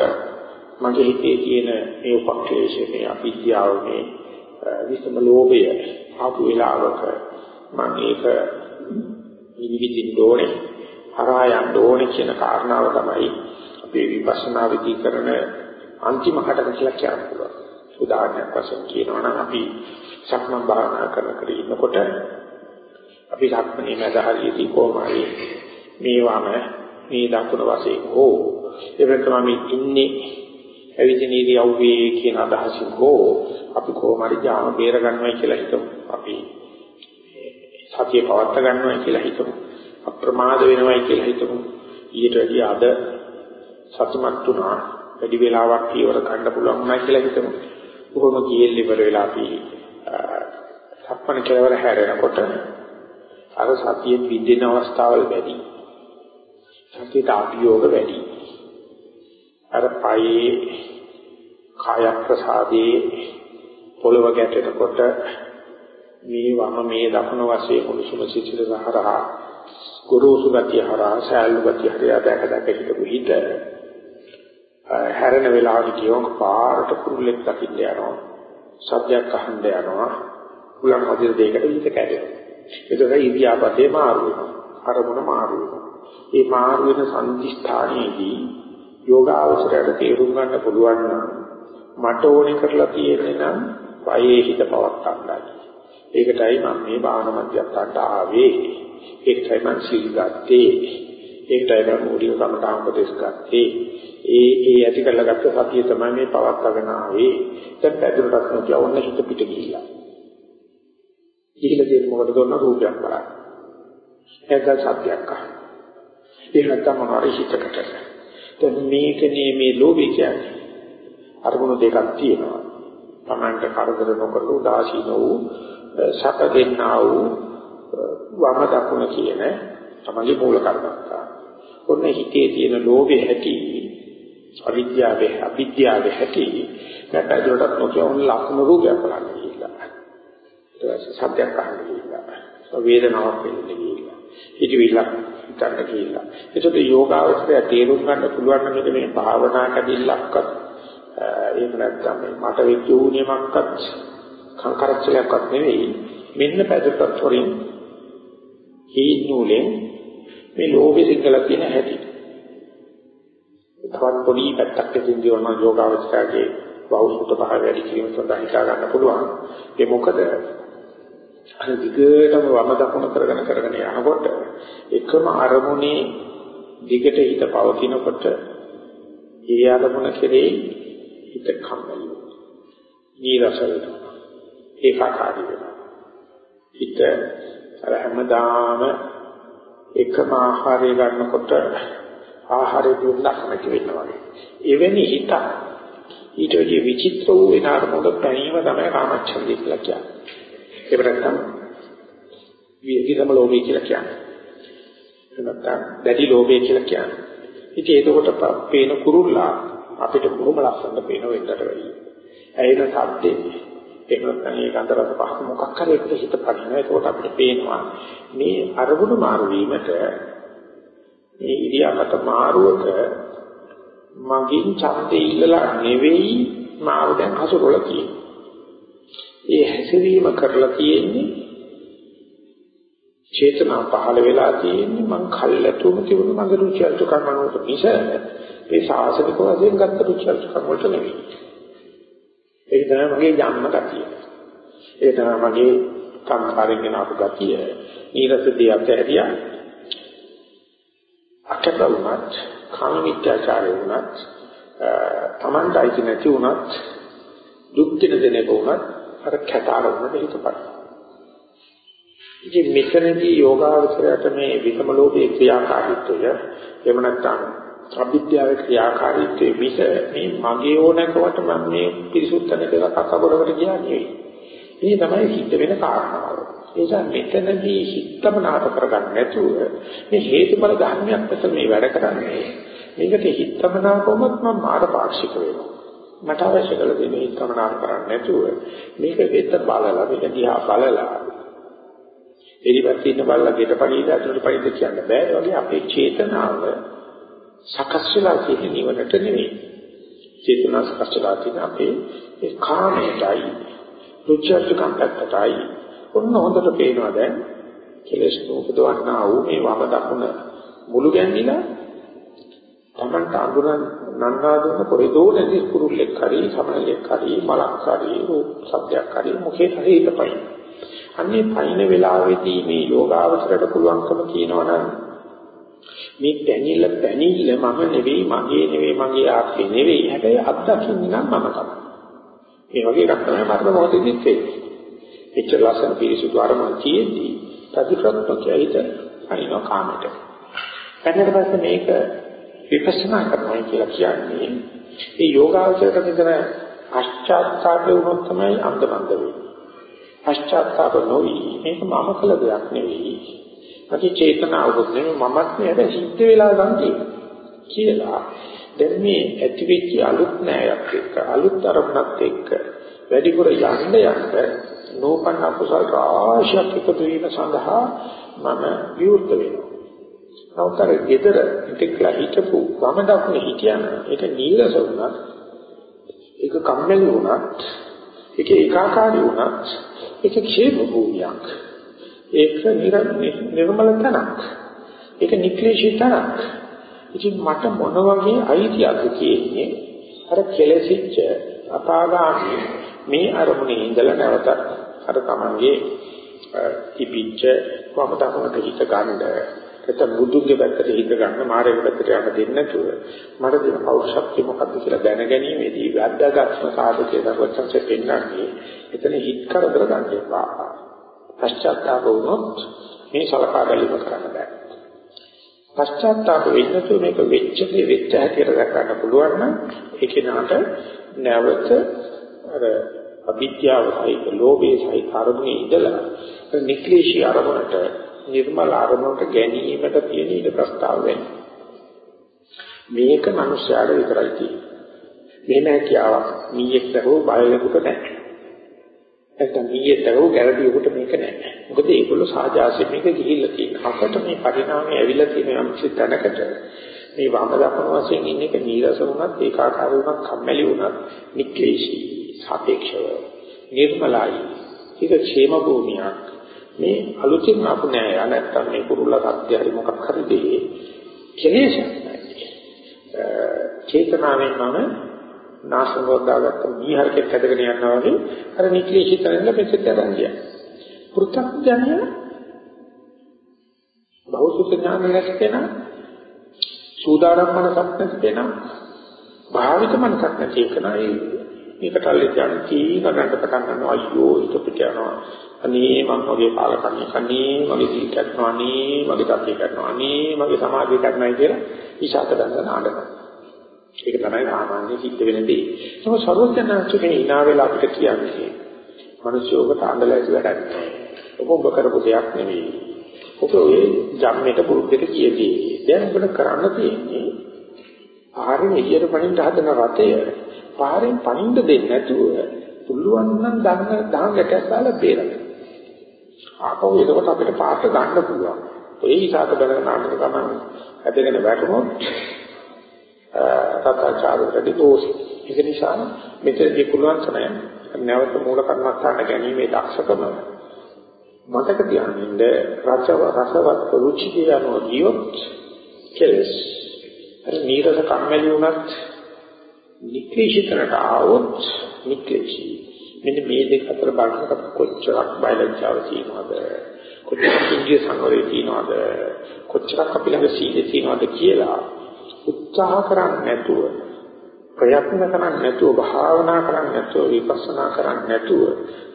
මගේ හිතේ තියෙන මේ උපක්ලේශය මේ අවිද්‍යාව මේ විසම ලෝභය ආපු වෙලාවක මම ඒක විවිධින් ඕනේ හරහා යන්න ඕනේ කියන කාරණාව තමයි අපේ විපස්සනා විදි කරන අන්තිම කටක කියලා කියන්න පුළුවන්. උදාහරණයක් වශයෙන් කියනවා නම් අපි සක්මන් භාවනා කරන කර ඉන්නකොට අපි සක්මනේ මැද හරියදී කොහොමයි මේ වම මේ දකුණ වශයෙන් හෝ එවකම මේ ඉන්නේ ඇවිදින ඉරියව්වේ කියන අදහසින් හෝ අපි කොහොම හරි ජාම බේර ගන්නවයි කියලා හිතමු. අපි සතිය පවත්වා ගන්නවයි කියලා හිතමු. අප්‍රමාද වෙනවයි කියලා හිතමු. ඊට වැඩි අද සතුටුමත් වුණා. වැඩි වෙලාවක් පියවර ගන්න පුළුවන් වුණා කියලා හිතමු. කොහොම ගියෙල් ඉවර වෙලා අපි සක්මණ කෙලවර හැරෙනකොට අර සතියේ විදින අවස්ථාවල් වැඩි. සතියට අභියෝග වැඩි. අර පයේ කාය ප්‍රසාදේ පොළව ගැටෙනකොට මේ වම මේ දකුණ වශයෙන් උණුසුම සිසිල සහරහා ගුරුසු ගතිය හරහා සෑල්ලු ගතිය හරහා දැක දැක හිටපු හිත හැරෙන වෙලාවට කියවම පාරට කුරුල්ලෙක් දකින්න යනවා සත්‍යයක් අහන්න යනවා උලන් හදිර දෙයකට හිත කැඩෙනවා ඒකයි ඉදියාපතේ මාරු වෙනවා අරමුණ මාරු වෙනවා ඒ මාරු වෙන සංදිස්ථානයේදී යෝගාවචරයට තේරුම් ගන්න පුළුවන් නම් මට ඕනේ කරලා තියෙන්නේ නම් වයේ හිත පවත්තන්නයි. ඒකටයි මම මේ භාවනා මධ්‍යස්ථානට ආවේ. ඒකටයි මම සීල් ගත්තේ. ඒකටයි මම මූලික කමඨාන් උපදේශ ගත්තේ. ඒ ඒ ඇති කරලා ගත්ත සතිය තමයි මේ පවත්වාගෙන ආවේ. දැන් පැදුරටත් නොකිය ඔන්න හිත පිට ගිහිල්ලා. ගිහිල්ලා දෙන්න මොකද කරන රූපයක් බලන්න. ඒක සත්‍යයක් අහන්න. ඒක නැත්තම් මොනවාරි හිතකට. දැන් මේකනේ මේ ලෝභය කියන්නේ. අරමුණු දෙකක් තියෙනවා. Tamanට කරදර නොකර උදාසීන වූ සැප දෙන්නා වූ වම දකුණ කියන තමගේ මූල කර්මස්ථාන. ඔන්න හිතේ තියෙන ලෝභය ඇති අවිද්‍යාවේ අවිද්‍යාවේ ඇති නැත්නම් නොකිය ඔන්න ලක්ෂණ රූපයක් බලන්න කියලා. ඊට පස්සේ සත්‍යයක් අහන්න කියලා. වේදනාවක් වෙන්නේ කියලා. හිතවිල්ලක් හිතන්න කියලා. ඒකට යෝගාවචරය තේරුම් ගන්න පුළුවන් නම් මේ භාවනා කැදිල්ලක්වත් ඒක නැත්නම් මට වෙච්ච ඌනියමක්වත් සංකරච්චලයක්වත් නෙවෙයි මෙන්න පැදපත් වලින් හේත් නූලෙන් මේ ලෝභෙ සිංහල තියෙන හැටි. තවත් පොඩි පැත්තක් දෙන්න ඕන යෝගාවචරයේ බෞද්ධ භාවය වැඩි කිරීම සඳහා හිතා ගන්න පුළුවන්. ඒ මොකද අර දිගටම වම දකුණ කරගෙන කරගෙන යනකොට එකම අරමුණේ දිගට හිත පවතිනකොට ඒ අරමුණ කෙරෙහි හිත කම්මැලි වෙනවා. නීරස වෙනවා. ඒකාකාරී වෙනවා. හිත අර හැමදාම එකම ආහාරය ගන්නකොට ආහාරය දුන්නක් නැති වෙනවා. එවැනි හිත ඊට වඩා විචිත්‍ර වූ වෙන අරමුණක පැනීම තමයි කාමච්ඡන්දය කියලා කියන්නේ. ඒක නැත්තම් විහිදම ලෝභය කියලා කියන්නේ. එහෙම නැත්තම් දැඩි ලෝභය කියලා කියන්නේ. ඉතින් ඒකකොට පේන කුරුල්ලා අපිට බොහොම ලස්සනට පේන වෙන්නට වෙයි. ඇයින සද්දේ එහෙම නැත්නම් ඒ ගන්ධ රස පහ මොකක් හරි එකට හිත පදිනවා. ඒකෝට අපිට පේනවා මේ අරමුණු මාරු වීමට මේ ඉරියාපත මාරුවක මගින් ඡන්දේ ඉල්ලලා නෙවෙයි මාව දැන් හසුරවලා තියෙන්නේ. ඒ හැසිරීම කරලා තියෙන්නේ චේතනා පහළ වෙලා තියෙන්නේ මං කල්ැතුම තිබුණ මගේ රුචි අරුචිකම් වලට මිස මේ සාසනික වශයෙන් ගත්ත රුචි අරුචිකම් වලට නෙවෙයි. ඒක තමයි මගේ ජන්ම ගතිය. ඒක තමයි මගේ සංස්කාරයෙන් ගෙන ආපු ගතිය. ඊරසදී අතහැරියා. සැප වුණත් කාම මිත්‍යාචාරය වුණත් තමන්ට අයිති නැති වුණත් දුක් දින දෙනක වුණත් අර කැතාර වුණත් හිතපත්. ඉතින් මෙතනදී යෝගාවචරයට මේ විසම ලෝභයේ ක්‍රියාකාරීත්වය එහෙම නැත්නම් අවිද්‍යාවේ ක්‍රියාකාරීත්වයේ මිස මේ මගේ ඕනකවට මම මේ පිරිසුත්තන කියලා කකබරකට කියන්නේ. මේ තමයි හිත වෙන කාරණාව. ඒ නිසා මෙතනදී හිතම නාප කරගන්න නැතුව මේ හේතුඵල ධර්මයක් පැත්තට මේ වැඩ කරන්නේ. මේකට හිතම නාපවොත් මම මාර පාක්ෂික වෙනවා. මට අවශ්‍ය කරලා තියෙන හිතම නාප කරන්නේ නැතුව මේක වෙත බලලා මේක දිහා බලලා එලිපත් ඉන්න බල්ලා ගෙට පණීද අතුලට පණීද කියන්න බෑ. ඒ වගේ අපේ චේතනාව සකස් වෙලා තියෙන නිවනට නෙවෙයි. චේතනා සකස් වෙලා තියෙන අපේ ඒ කාමයටයි, රුචර්ජකම් පැත්තටයි. ඔන්න හොඳට පේනවා දැන් කෙලස් නූපදවන්නා වූ මේ වම දකුණ මුළු ගැන්විලා තමන්ට අඳුරන් නන්නාදුන පොරේදෝ නැති කුරුල්ලෙක් හරි සමනලෙක් හරි මලක් හරි රූප සත්‍යයක් හරි මොකේ හරි ඉතපයි. අන්නේ පයින් වෙලාවේදී මේ යෝගාවචරයට පුළුවන්කම කියනවනම් මේ පැනිල්ල පැනිල්ල මම නෙවෙයි මගේ නෙවෙයි මගේ ආත්මේ නෙවෙයි හැබැයි අත්දකින්න නම් මම තමයි. මේ වගේ එකක් තමයි මරණ මොහොතේදීත් වෙන්නේ. එච්චර ලස්සන පිරිසුදු අරමුණ තියෙද්දී ප්‍රතිප්‍රත්‍යයිත අනිනෝ කාමයට. ඊට පස්සේ මේක විපස්සනා කරනවා කියලා කියන්නේ මේ යෝගාවචරයට මෙතන පශ්චාත්තාපය වුණොත් තමයි අන්දමන්ද වෙන්නේ. පශ්චාත්තාප නොවි මේක මම කළ දෙයක් නෙවෙයි. අපි චේතනාවුත් නෙවෙයි මමත් නෙවෙයි සිද්ධ වෙලා ගන්නේ කියලා. දැන් මේ ඇතිවෙච්ච අලුත් නෑයක් එක්ක අලුත් අරමුණක් එක්ක වැඩිපුර යන්න යන්න නෝපන්න කුසල රාශියක් එකතු වීම සඳහා මම විවෘත වෙනවා. නවතර ගෙදර ඉතිකලා හිටපු වම දකුණ හිටියන ඒක නීරස වුණා. ඒක කම්මැලි වුණා. ඒක ඒකාකාරී වුණා. ඒක ക്ഷേම භූමියක්. ඒක නිර්මල තනක්. ඒක නික්ලේශී තනක්. ඉතින් මට මොන වගේ අයිතියක්ද කියන්නේ අර කෙලෙසිච්ච අපාගාමී මේ අරමුණේ ඉඳලා නැවත අර තමන්ගේ ඉපිච්ච වම දකුණට හිත ගන්න නැත්නම් බුදුන්ගේ පැත්තට හිත ගන්න මාරේ පැත්තට යන්න දෙන්නේ නැතුව මට දෙන පෞරුෂත්වය මොකක්ද කියලා දැනගැනීමේදී වැද්දාගත්ම සාධකයේ දක්වන්නේ පෙන්වන්නේ එතන හිත කරදර ගන්න එපා. පශ්චාත්තාප වුණොත් මේ සලකා බැලීම කරන්න බෑ. පශ්චාත්තාප වෙන්නතු මේක වෙච්ච දේ වෙච්ච හැටියට දැක ගන්න පුළුවන් නම් ඒ කෙනාට නැවත අර අවිද්‍යාව සහිත ලෝභයේ සහිත අරමුණේ ඉඳලා නික්ලේශී අරමුණට නිර්මල අරමුණට ගැනීමට තියෙන ඉඩ ප්‍රස්තාව වෙනවා. මේක මනුෂ්‍යයාට විතරයි තියෙන්නේ. මේ නැකියාවක් මීයක් දරෝ බයලෙකුට නැහැ. නැත්නම් මීයක් දරෝ ගැරඩියෙකුට මේක නැහැ. මොකද ඒගොල්ලෝ සාජාසයෙන් මේක ගිහිල්ලා තියෙනවා. අපට මේ පරිණාමය ඇවිල්ලා තියෙන යම් කිසි තැනකට මේ වම දකුණු වශයෙන් ඉන්න එක නීරස වුණත් ඒකාකාරී වුණත් කම්මැලි වුණත් නික්ලේශී සාපේක්ෂව නිර්මලයි. ඒක ക്ഷേම භූමියක්. මේ අලුතින් ආපු නෑ යා නැත්තම් මේ කුරුල්ලා සත්‍ය හරි මොකක් හරි දෙේ කෙලෙසක් නෑ චේතනාවෙන් මම නාසවදාගත්ත දීහරකෙක් හැදගෙන යනවා වගේ අර නික්ලේශිතනෙන්ද මෙසෙත් අරන් ගියා පෘථග්ජනය බෞද්ධ ඥාන නැතිකෙන සූදානම් මනසක් නැතිකෙන භාවිත මනසක් නැති එකනයි මේකට අල්ලේ යන කී ගන්නට පටන් ගන්නවා. අයියෝ ඒක පිට යනවා. අනේ මම වගේ පාලකන්නේ අනේ මගේ සීල කරනවා අනේ මගේ තත්ත්වය කරනවා අනේ මගේ සමාධිය කරනයි කියලා ඉෂාත දන්දන ආඩනවා ඒක තමයි සාමාන්‍ය සිද්ධ වෙන දේ ඒක සර්වඥාන්තුගේ ඉනා වෙලා අපිට කියන්නේ මිනිස්සුන්ට ආණ්ඩලයිස් වැඩක් ඔබ ඔබ කරපු දෙයක් නෙවෙයි ඔබ ඔය ජම්මේට පුරුද්දට කියදී දැන් ඔබට කරන්න තියෙන්නේ ආරින් එළියට පනින්න හදන රතය පාරෙන් පනින්න දෙන්නේ නැතුව පුළුවන් නම් දහන දහංගට දාලා බේරගන්න. ආපහු එතකොට අපිට පාට ගන්න පුළුවන්. ඒ ඉසాత බැලගෙන ආනක තමයි ඇදගෙන වැටුනොත් තත්ත්වචාරයට දෝෂ. ඒක නිසා මෙතනදී පුළුවන් තමයි නැවත මූල කර්මස්ථාන ගැනීමේ දක්ෂකම මතක තියාගන්න රසව රසවත් රුචි කියනවා කියොත් කෙලස්. අර නීරස කම්මැලි වුණත් නික්ලේශිතනට ආවොත් නික්ලේශී මෙන්න මේ දෙක අතර බලනකොට කොච්චරක් බයලජ්ජාව තියෙනවද කොච්චරක් ඉන්දිය සංවරේ තියනවද කොච්චරක් අපි ළඟ සීලය තියනවද කියලා උත්සාහ කරන්නේ නැතුව ප්‍රයත්න කරන්නේ නැතුව භාවනා කරන්නේ නැතුව විපස්සනා කරන්නේ නැතුව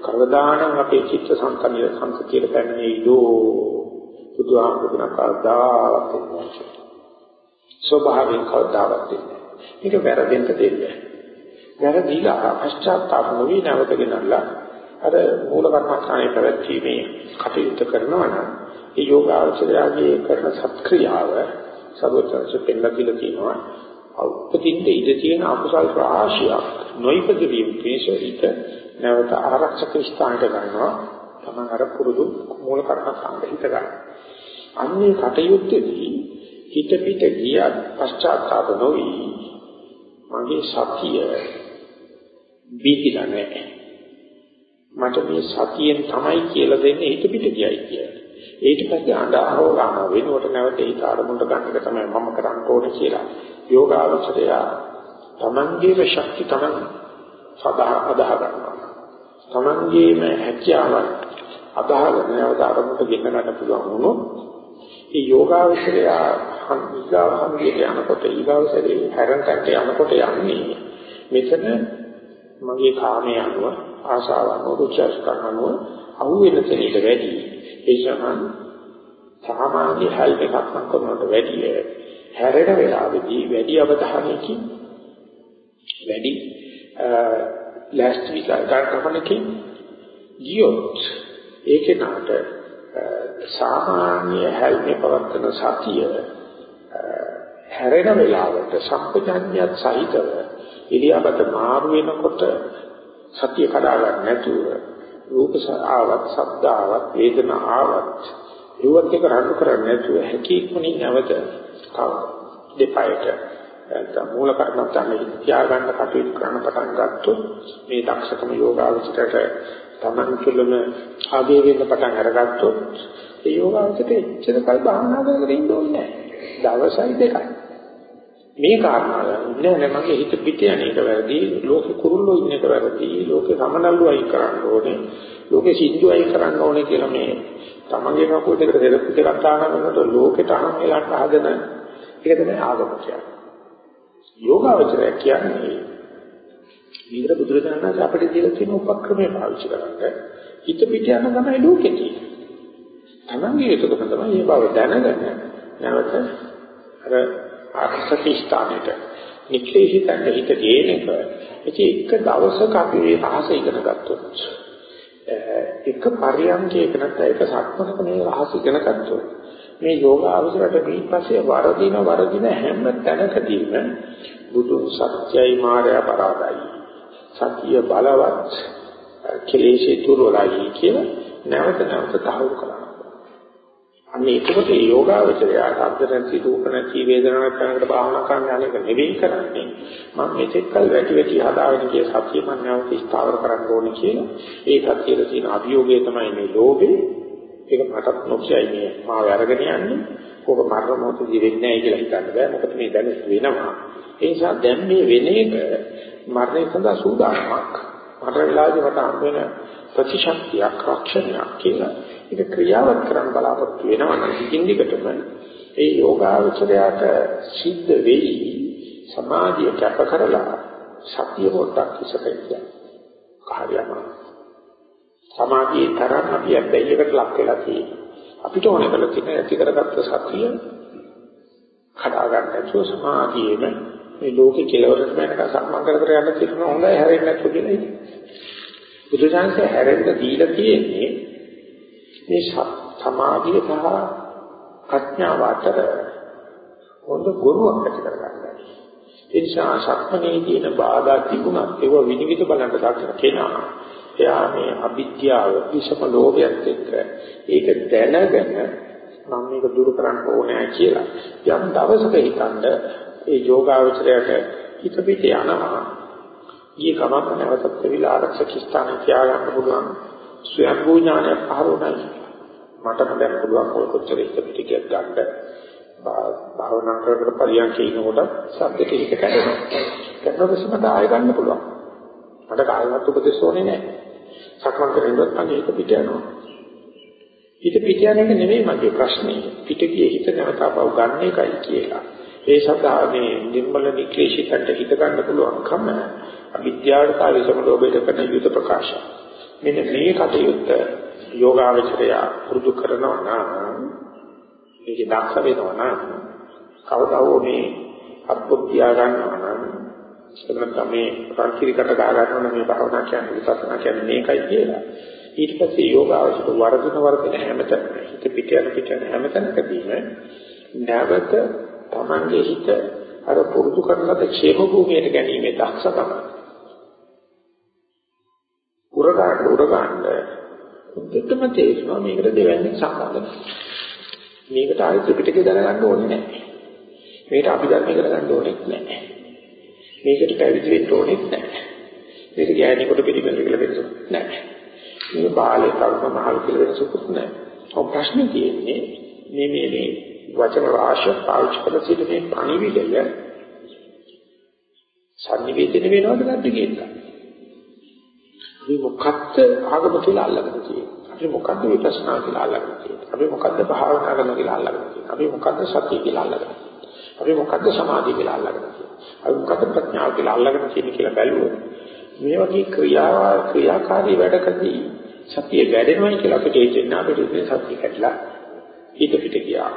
කවදානම් අපේ චිත්ත සංකල්පය සංකතියට පැමිණෙයි දෝ බුදුහාමුදුරණ කවදාවත් නැහැ. ස්වභාවයෙන් කවදාවත් නැහැ. මේක වැරදෙන්න දෙන්නේ වැරදිලා පශ්චාත්තාප නොවි නැවත ගෙනල්ලා අර මූල කර්මස්ථානයේ පැවැත්ීමේ කටයුතු කරනවා නම් ඒ යෝගාචරයගේ කරන සත්ක්‍රියාව සර්වත්‍ංශ පෙන්නලා කියලා තියෙනවා උපදින්න ඉඩ තියෙන අකුසල් රාශියක් නොයිපද වීම පිණිස නැවත ආරක්ෂක ස්ථානට ගන්නවා තමයි අර පුරුදු මූල කර්මස්ථානට හිත ගන්න. අන්නේ කටයුත්තේදී හිත පිට ගියත් පශ්චාත්තාප නොවි මගේ සතිය බීතිලා නැහැ. මට මේ සතියෙන් තමයි කියලා දෙන්නේ හිත පිට ගියයි කියලා. ඊට පස්සේ අඬහව ගන්න වෙනකොට නැවත ඒක ආරමුණට ගන්න එක තමයි මම කරන්න ඕනේ කියලා. යෝගාවචරය තමන්ගේම ශක්ති තමන් සදා අදාහ ගන්නවා. තමන්ගේම හැකියාව අදාහගෙන නැවත ආරමුණට ගෙන ගන්න පුළුවන් වුණොත් ඒ යෝගාවචරය ඊගාව සංගීතය යනකොට ඊගාවසරේ හැරන්ටට යනකොට යන්නේ මෙතන මගේ කාමයේ අනුව ආශාව අනුව රුචර්ස්කම් අනුව අහුවෙන තැනට වැඩි ඒ සමන් සාමාන්‍ය හයික එකක් කරනකොට වැඩි හැරෙන වෙලාවෙදී වැඩි අවධානයකින් වැඩි ලෑස්ති විකාරකමකින් ගියොත් ඒකේ නාට සාමාන්‍ය හැල්මේ පවත්තන සතිය හැරෙන වෙලාවට සම්පජඤ්ඤයත් සහිතව ඉරියාපත මාරු වෙනකොට සතිය කඩා ගන්න නැතුව රූප ආවත් ශබ්ද ආවත් වේදනා ආවත් ඒවත් එක රණ්ඩු කරන්නේ නැතුව හැකීක්මනින් නැවත දෙපයට නැත්නම් මූල කර්මස්ථානෙ තියාගන්න කටයුතු කරන පටන් ගත්තොත් මේ දක්ෂකම යෝගාවචරයට Taman තුළම ආගේ වෙන්න පටන් අරගත්තොත් ඒ යෝගාවචරයට එච්චර කල් භාවනා කරගෙන ඉන්න ඕනේ නැහැ. දවසයි දෙකයි. මේ කාරණාව නෑ නෑ මගේ හිත පිට යන එක වැරදි ලෝකෙ කුරුල්ලෝ ඉන්න එක වැරදි ලෝකෙ සමනල්ලු අයි කරන්න ඕනේ ලෝකෙ සිද්ධු අයි කරන්න ඕනේ කියලා මේ තමන්ගේ කකුල් දෙකට දෙලක් දෙකක් දානකොට ලෝකෙට අහම වෙලාට හදන ඒක තමයි ආගම කියන්නේ යෝගාවචරය කියන්නේ විතර බුදුරජාණන් අපිට දීලා තියෙන උපක්‍රමය පාවිච්චි කරන්නේ. හිත පිට යන තමයි ලෝකෙ තියෙන්නේ. තමන්ගේ යුතුයකම තමයි මේ බව දැනගන්න. නැවත අර ආර්ථික ස්ථානෙට. නික්ලේශිතන්න හිත ගේන එක. ඉතින් එක දවසක අපි මේ රහස ඉගෙන ගත්තොත් එක පරියන්කයක නැත්නම් එක සක්මනක මේ රහස ඉගෙන ගත්තොත් මේ යෝග අවසරට පිටපස්සේ වරදින වරදින හැම තැනකදීම බුදු සත්‍යයි මායя පරාදයි. සත්‍ය බලවත් කෙලෙසේ තුරලයි කියලා නැවත නැවත තහවුරු කරනවා. අන්න ඒකකොට මේ යෝගාවචරය. අද්දරන් සිදුවන නැති වේදනාවක් කරනකට භාවනා කරන්න අනේක නෙවෙයි කරන්නේ. මම මෙතෙක් කල් වැටි වැටි හදාගෙන ගිය සතිය මම නැවත ස්ථාවර කරන්න ඕනේ කියලා. ඒ සතියේ තියෙන අභියෝගය තමයි මේ ලෝභේ ඒක මටත් නොකියයි මේ මාව අරගෙන යන්නේ. කොක මරණ මොහොතදී වෙන්නේ නැහැ කියලා හිතන්න බෑ. මොකද මේ දැන වෙනවා. ඒ නිසා දැන් මේ වෙන එක මරණය සඳහා සූදානමක්. මට වෙලාවදී මට හම් වෙන ප්‍රතිශක්තියක් රක්ෂණයක් කියලා ඒක ක්‍රියාවත් කරන්න බලාපොරොත්තු වෙනවා නම් ඉතින් දිගටම ඒ යෝගාවචරයට සිද්ධ වෙයි සමාධිය කැප කරලා සතිය පොඩ්ඩක් ඉස්සරහින් කාර්යම සමාධියේ තරම් අපි අධ්‍යයනයකට ලක් වෙලා තියෙනවා. අපිට ඕන කරලා තියෙන ඇති කරගත්ත සතිය කඩා ගන්න නැතුව සමාධියේම මේ ලෝකේ කෙලවරට මනක සම්මන් කර කර යන්න තියෙනවා. හොඳයි හැරෙන්නේ නැතුව කියලා ඉතින්. බුදුසංසය හැරෙන්න දීලා තියෙන්නේ මේ සමාධිය සහ ප්‍රඥාව අතර හොඳ ගුරුවක් ඇති කරගන්නවා. ඒ නිසා සක්මනේ තියෙන බාධා තිබුණත් ඒව විනිවිද බලන්න දක්න කෙනා එයා මේ අවිද්‍යාව විෂම ලෝභයත් එක්ක ඒක දැනගෙන මම මේක දුරු කරන්න ඕනේ කියලා යම් දවසක හිතනද ඒ යෝගාවචරයට හිත පිට යනවා. ඊ ගමන නැවතත් වෙලා ආරක්ෂක ස්ථානය තියාගන්න පුළුවන් ස්වයංභූ ඥානය පහරුණයි. මටම දැන් පුළුවන් ඔය කොච්චර ඉස්ස පිටියක් ගන්න. භාවනා කරකට පරියන්කේ ඉනකොට සද්දෙට හිත කැඩෙනවා. කැඩෙනකොට මට ආය ගන්න පුළුවන්. මට කායවත් උපදෙස් ඕනේ නැහැ. සක්මන් කරනකොට අනේ හිත පිට යනවා. හිත පිට යන එක නෙමෙයි මගේ ප්‍රශ්නේ. පිට ගියේ හිත නැවතපව ගන්න එකයි කියලා. ඒ සඳහා මේ නිර්මල නික්ලේශිතන්ට හිත ගන්න පුළුවන්කම අවිද්‍යාවට කාර්යසම ලෝභයට කරන යුද ප්‍රකාශය. මෙන්න මේ කටයුත්ත යෝගාවචරය පුරුදු කරනවා නම් මේක දක්ෂ වෙනවා නම් කවදාවෝ මේ අත්පොත් තියා ගන්නවා නම් එතන තමයි රාජ්‍රීකට ගා ගන්නවා නම් මේ භාවනා කියන්නේ විපස්සනා කියන්නේ මේකයි කියලා. ඊට පස්සේ යෝගාවචර වර්ධන වර්ධන හැමතැන හිත පිට යන පිට යන හැමතැනකදීම නැවත Tamange හිත අර පුරුදු කරලද ക്ഷേම භූමියට ගැනීමේ දක්ෂකම උරගාට උරගාන්න දෙකම තේරෙනවා මේකට දෙවන්නේ සම්බන්ධ. මේකට ආයෙ ත්‍රිපිටකය දැනගන්න ඕනේ නැහැ. මේකට අපි ධර්මය කරගන්න ඕනේ නැහැ. මේකට පැවිදි වෙන්න ඕනේ නැහැ. මේක ගෑණියෙකුට පිළිබඳ කියලා වෙනසක් නැහැ. මේ බාලේ කර්ම මහල් කියලා වෙනසකුත් නැහැ. ඔය ප්‍රශ්නේ තියෙන්නේ මේ මේ මේ වචන රාශිය පාවිච්චි කරලා සිට මේ පණිවිඩය සංනිවේදනය වෙනවද නැද්ද කියලා. අපි මොකක්ද ආගම කියලා අල්ලගෙන තියෙන්නේ. අපි මොකක්ද විපස්සනා කියලා අල්ලගෙන තියෙන්නේ. අපි මොකක්ද භාවනා කරනවා කියලා අල්ලගෙන තියෙන්නේ. අපි මොකක්ද සතිය කියලා අල්ලගෙන අපි මොකක්ද සමාධිය කියලා අල්ලගෙන තියෙන්නේ. අපි මොකක්ද ප්‍රඥාව කියලා අල්ලගෙන තියෙන්නේ කියලා බැලුවොත් මේ වගේ ක්‍රියා ක්‍රියාකාරී වැඩකදී සතිය වැඩෙනවා කියලා අපිට හිතෙන්න අපිට සතිය කැඩලා ඊට පිට ගියා.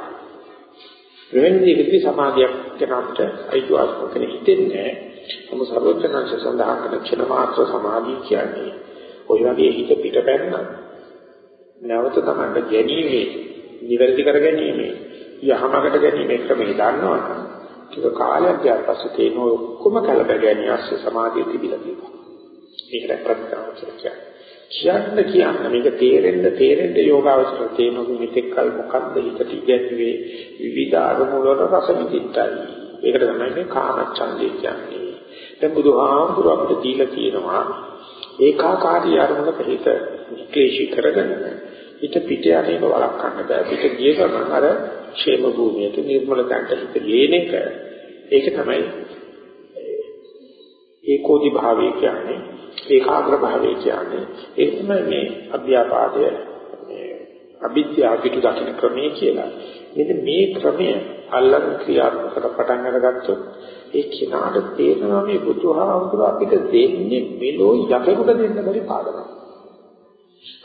මෙවැනි දෙයකදී සමාධියක් ගැන අපිට අයිතිවාසිකම් කෙනෙක් හිතෙන්නේ නම සර්වඥාන්ස සඳහන් කරන ක්ෂණ මාත්‍ර සමාධිය කියන්නේ ඔය වගේ හිත පිටපැන්න නැවත තමයි ගැනීමේ නිවැරදි කර ගැනීමේ යහමකට ගැනීමේ ක්‍රමය දන්නවනම් ටික කාලයක් ගියාට පස්සේ තේන ඔක්කොම කලබගැනීම ඇස්සේ සමාධිය තිබිලා තියෙනවා ඒකට ප්‍රතික්‍රියාව කියන්නේ කියන්න කියන්න මේක තේරෙන්න තේරෙන්න යෝගාවචර තේනොත් මෙතෙක් කල මොකද්ද හිතට ඉගැන්වුවේ විවිධ අරමුණු වල රස විඳින්නයි. ඒකට තමයි මේ කාමච්ඡන්දේ කියන්නේ. දැන් බුදුහාමුදුර අපිට දීලා තියෙනවා ඒකාකාරී අරමුණක හිත ක්ලේශී කරගෙන හිත පිට යන්නේක වළක්වන්න බෑ. පිට ගිය ගමන් අර ക്ഷേම භූමියට නිර්මල තැනට හිත ගේන එක ඒක තමයි ඒකෝදි භාවය කියන්නේ ඒකාග්‍ර භාවය කියන්නේ ඒ තමයි මේ අභ්‍යාපාදය මේ අවිද්‍යාව පිටු දකින්න ක්‍රමය කියලා. මෙන්න මේ ක්‍රමය අල්ලන් ක්‍රියාත්මක පටන් අරගත්තොත් ඒ කිනාට තේරෙනවා මේ බුදුහාමුදුර අපිට දෙන්නේ මෙලෝ යකෙකුට දෙන්න බැරි පාඩමක්.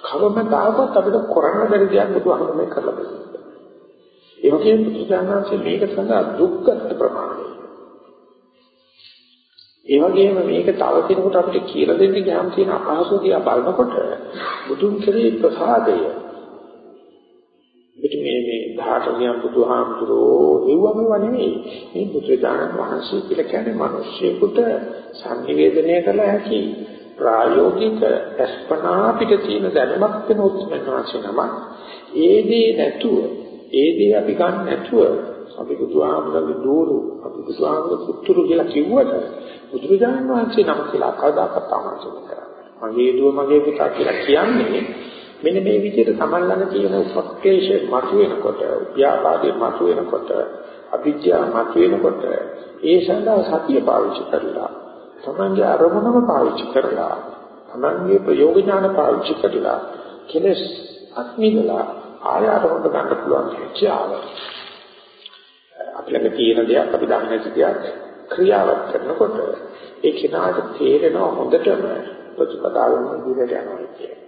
කවමදාකවත් අපිට කරන්න බැරි දෙයක් බුදුහාමුදුර කරලා දෙන්නේ. ඒ වගේම බුදුසසුනේ මේක සඳහා දුක්ඛ ප්‍රමාණය ඒ වගේම මේක තව කෙනෙකුට අපිට කියලා දෙන්න ගියාම තියෙන අපහසු දිහා බලනකොට බුදුන් කෙරේ ප්‍රසාදය පිට මේ මේ ධාතනියම් බුදුහාමුදුරෝ ඒවම නෙමෙයි මේ බුදුදානන් වහන්සේ කියලා කියන්නේ මිනිස්සුෙකුට සංනිවේදනය කළ හැකි ප්‍රායෝගික අස්පනා පිට තියෙන දැනුමක් වෙන උත්සන්නවාසේ නම ඒ දේ නැතුව ඒ දේ අපි ගන්න නැතුව අපි බුදුහාමුදුරගේ දෝරු අපි බුදුහාමුදුර පුතුරු කියලා කිව්වට බුදුරජාණන් වහන්සේ නම කියලා කවදාකවත් ආමන්ත්‍රණය කරන්නේ. මගේ දුව මගේ පුතා කියලා කියන්නේ මෙන්න මේ විදිහට Taman ළඟ තියෙන උපක්ලේශ මතුවෙනකොට, ව්‍යාපාදේ මතුවෙනකොට, අවිද්‍යාව මතුවෙනකොට ඒ සඳහා සතිය පාවිච්චි කරලා Tamanගේ අරමුණම පාවිච්චි කරලා Tamanගේ ප්‍රයෝග ඥාන පාවිච්චි කරලා කෙලස් අත්මිදලා ආය අරමුණට ගන්න පුළුවන් කියාව. අපිට තියෙන දෙයක් අපි දන්නේ නැති දෙයක් ක්‍රියාවක් කරනකොට ඒ කෙනාට තේරෙනවා හොඳටම ප්‍රතිපදාවෙන් ඉදිරියට යනවා කියන්නේ.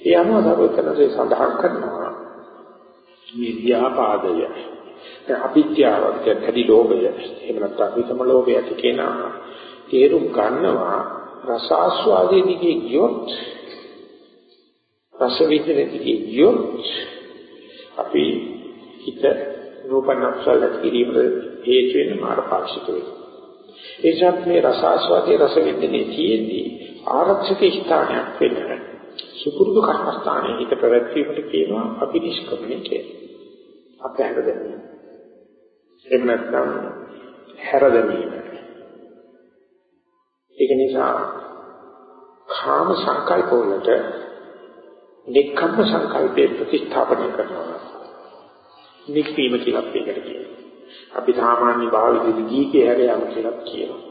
ඒ අනුව සර්වඥන්සේ සඳහන් කරනවා. මේ ව්‍යාපාදය දැන් අවිද්‍යාව දැඩි ලෝභය එහෙම නැත්නම් විතම ලෝභය ඇති කෙනා තේරුම් ගන්නවා රසාස්වාදයේ දිගේ ගියොත් රස විඳින දිගේ ගියොත් අපි හිත රූපනක්ෂල කිරීමට හේතු වෙන මාර්ගපාක්ෂික වෙනවා. ඒසත් මේ රසාස්වාදයේ රස විඳිනේ තියෙද්දී ආරක්ෂක ස්ථානයක් වෙන සුපුරුදු කර්මස්ථානයේ හිත පැවැත්වීමට කියනවා අභිනිෂ්ක්‍මණය කියලා. අපහැර දැමීම. එහෙම නැත්නම් හැර දැමීම. ඒක නිසා කාම සංකල්ප වලට නික්කම්ම සංකල්පේ ප්‍රතිස්ථාපනය කරනවා. නික්වීම කියලා අපිට කියනවා. අපි සාමාන්‍ය භාවිතයේ දීකේ හැරයම කියලා කියනවා.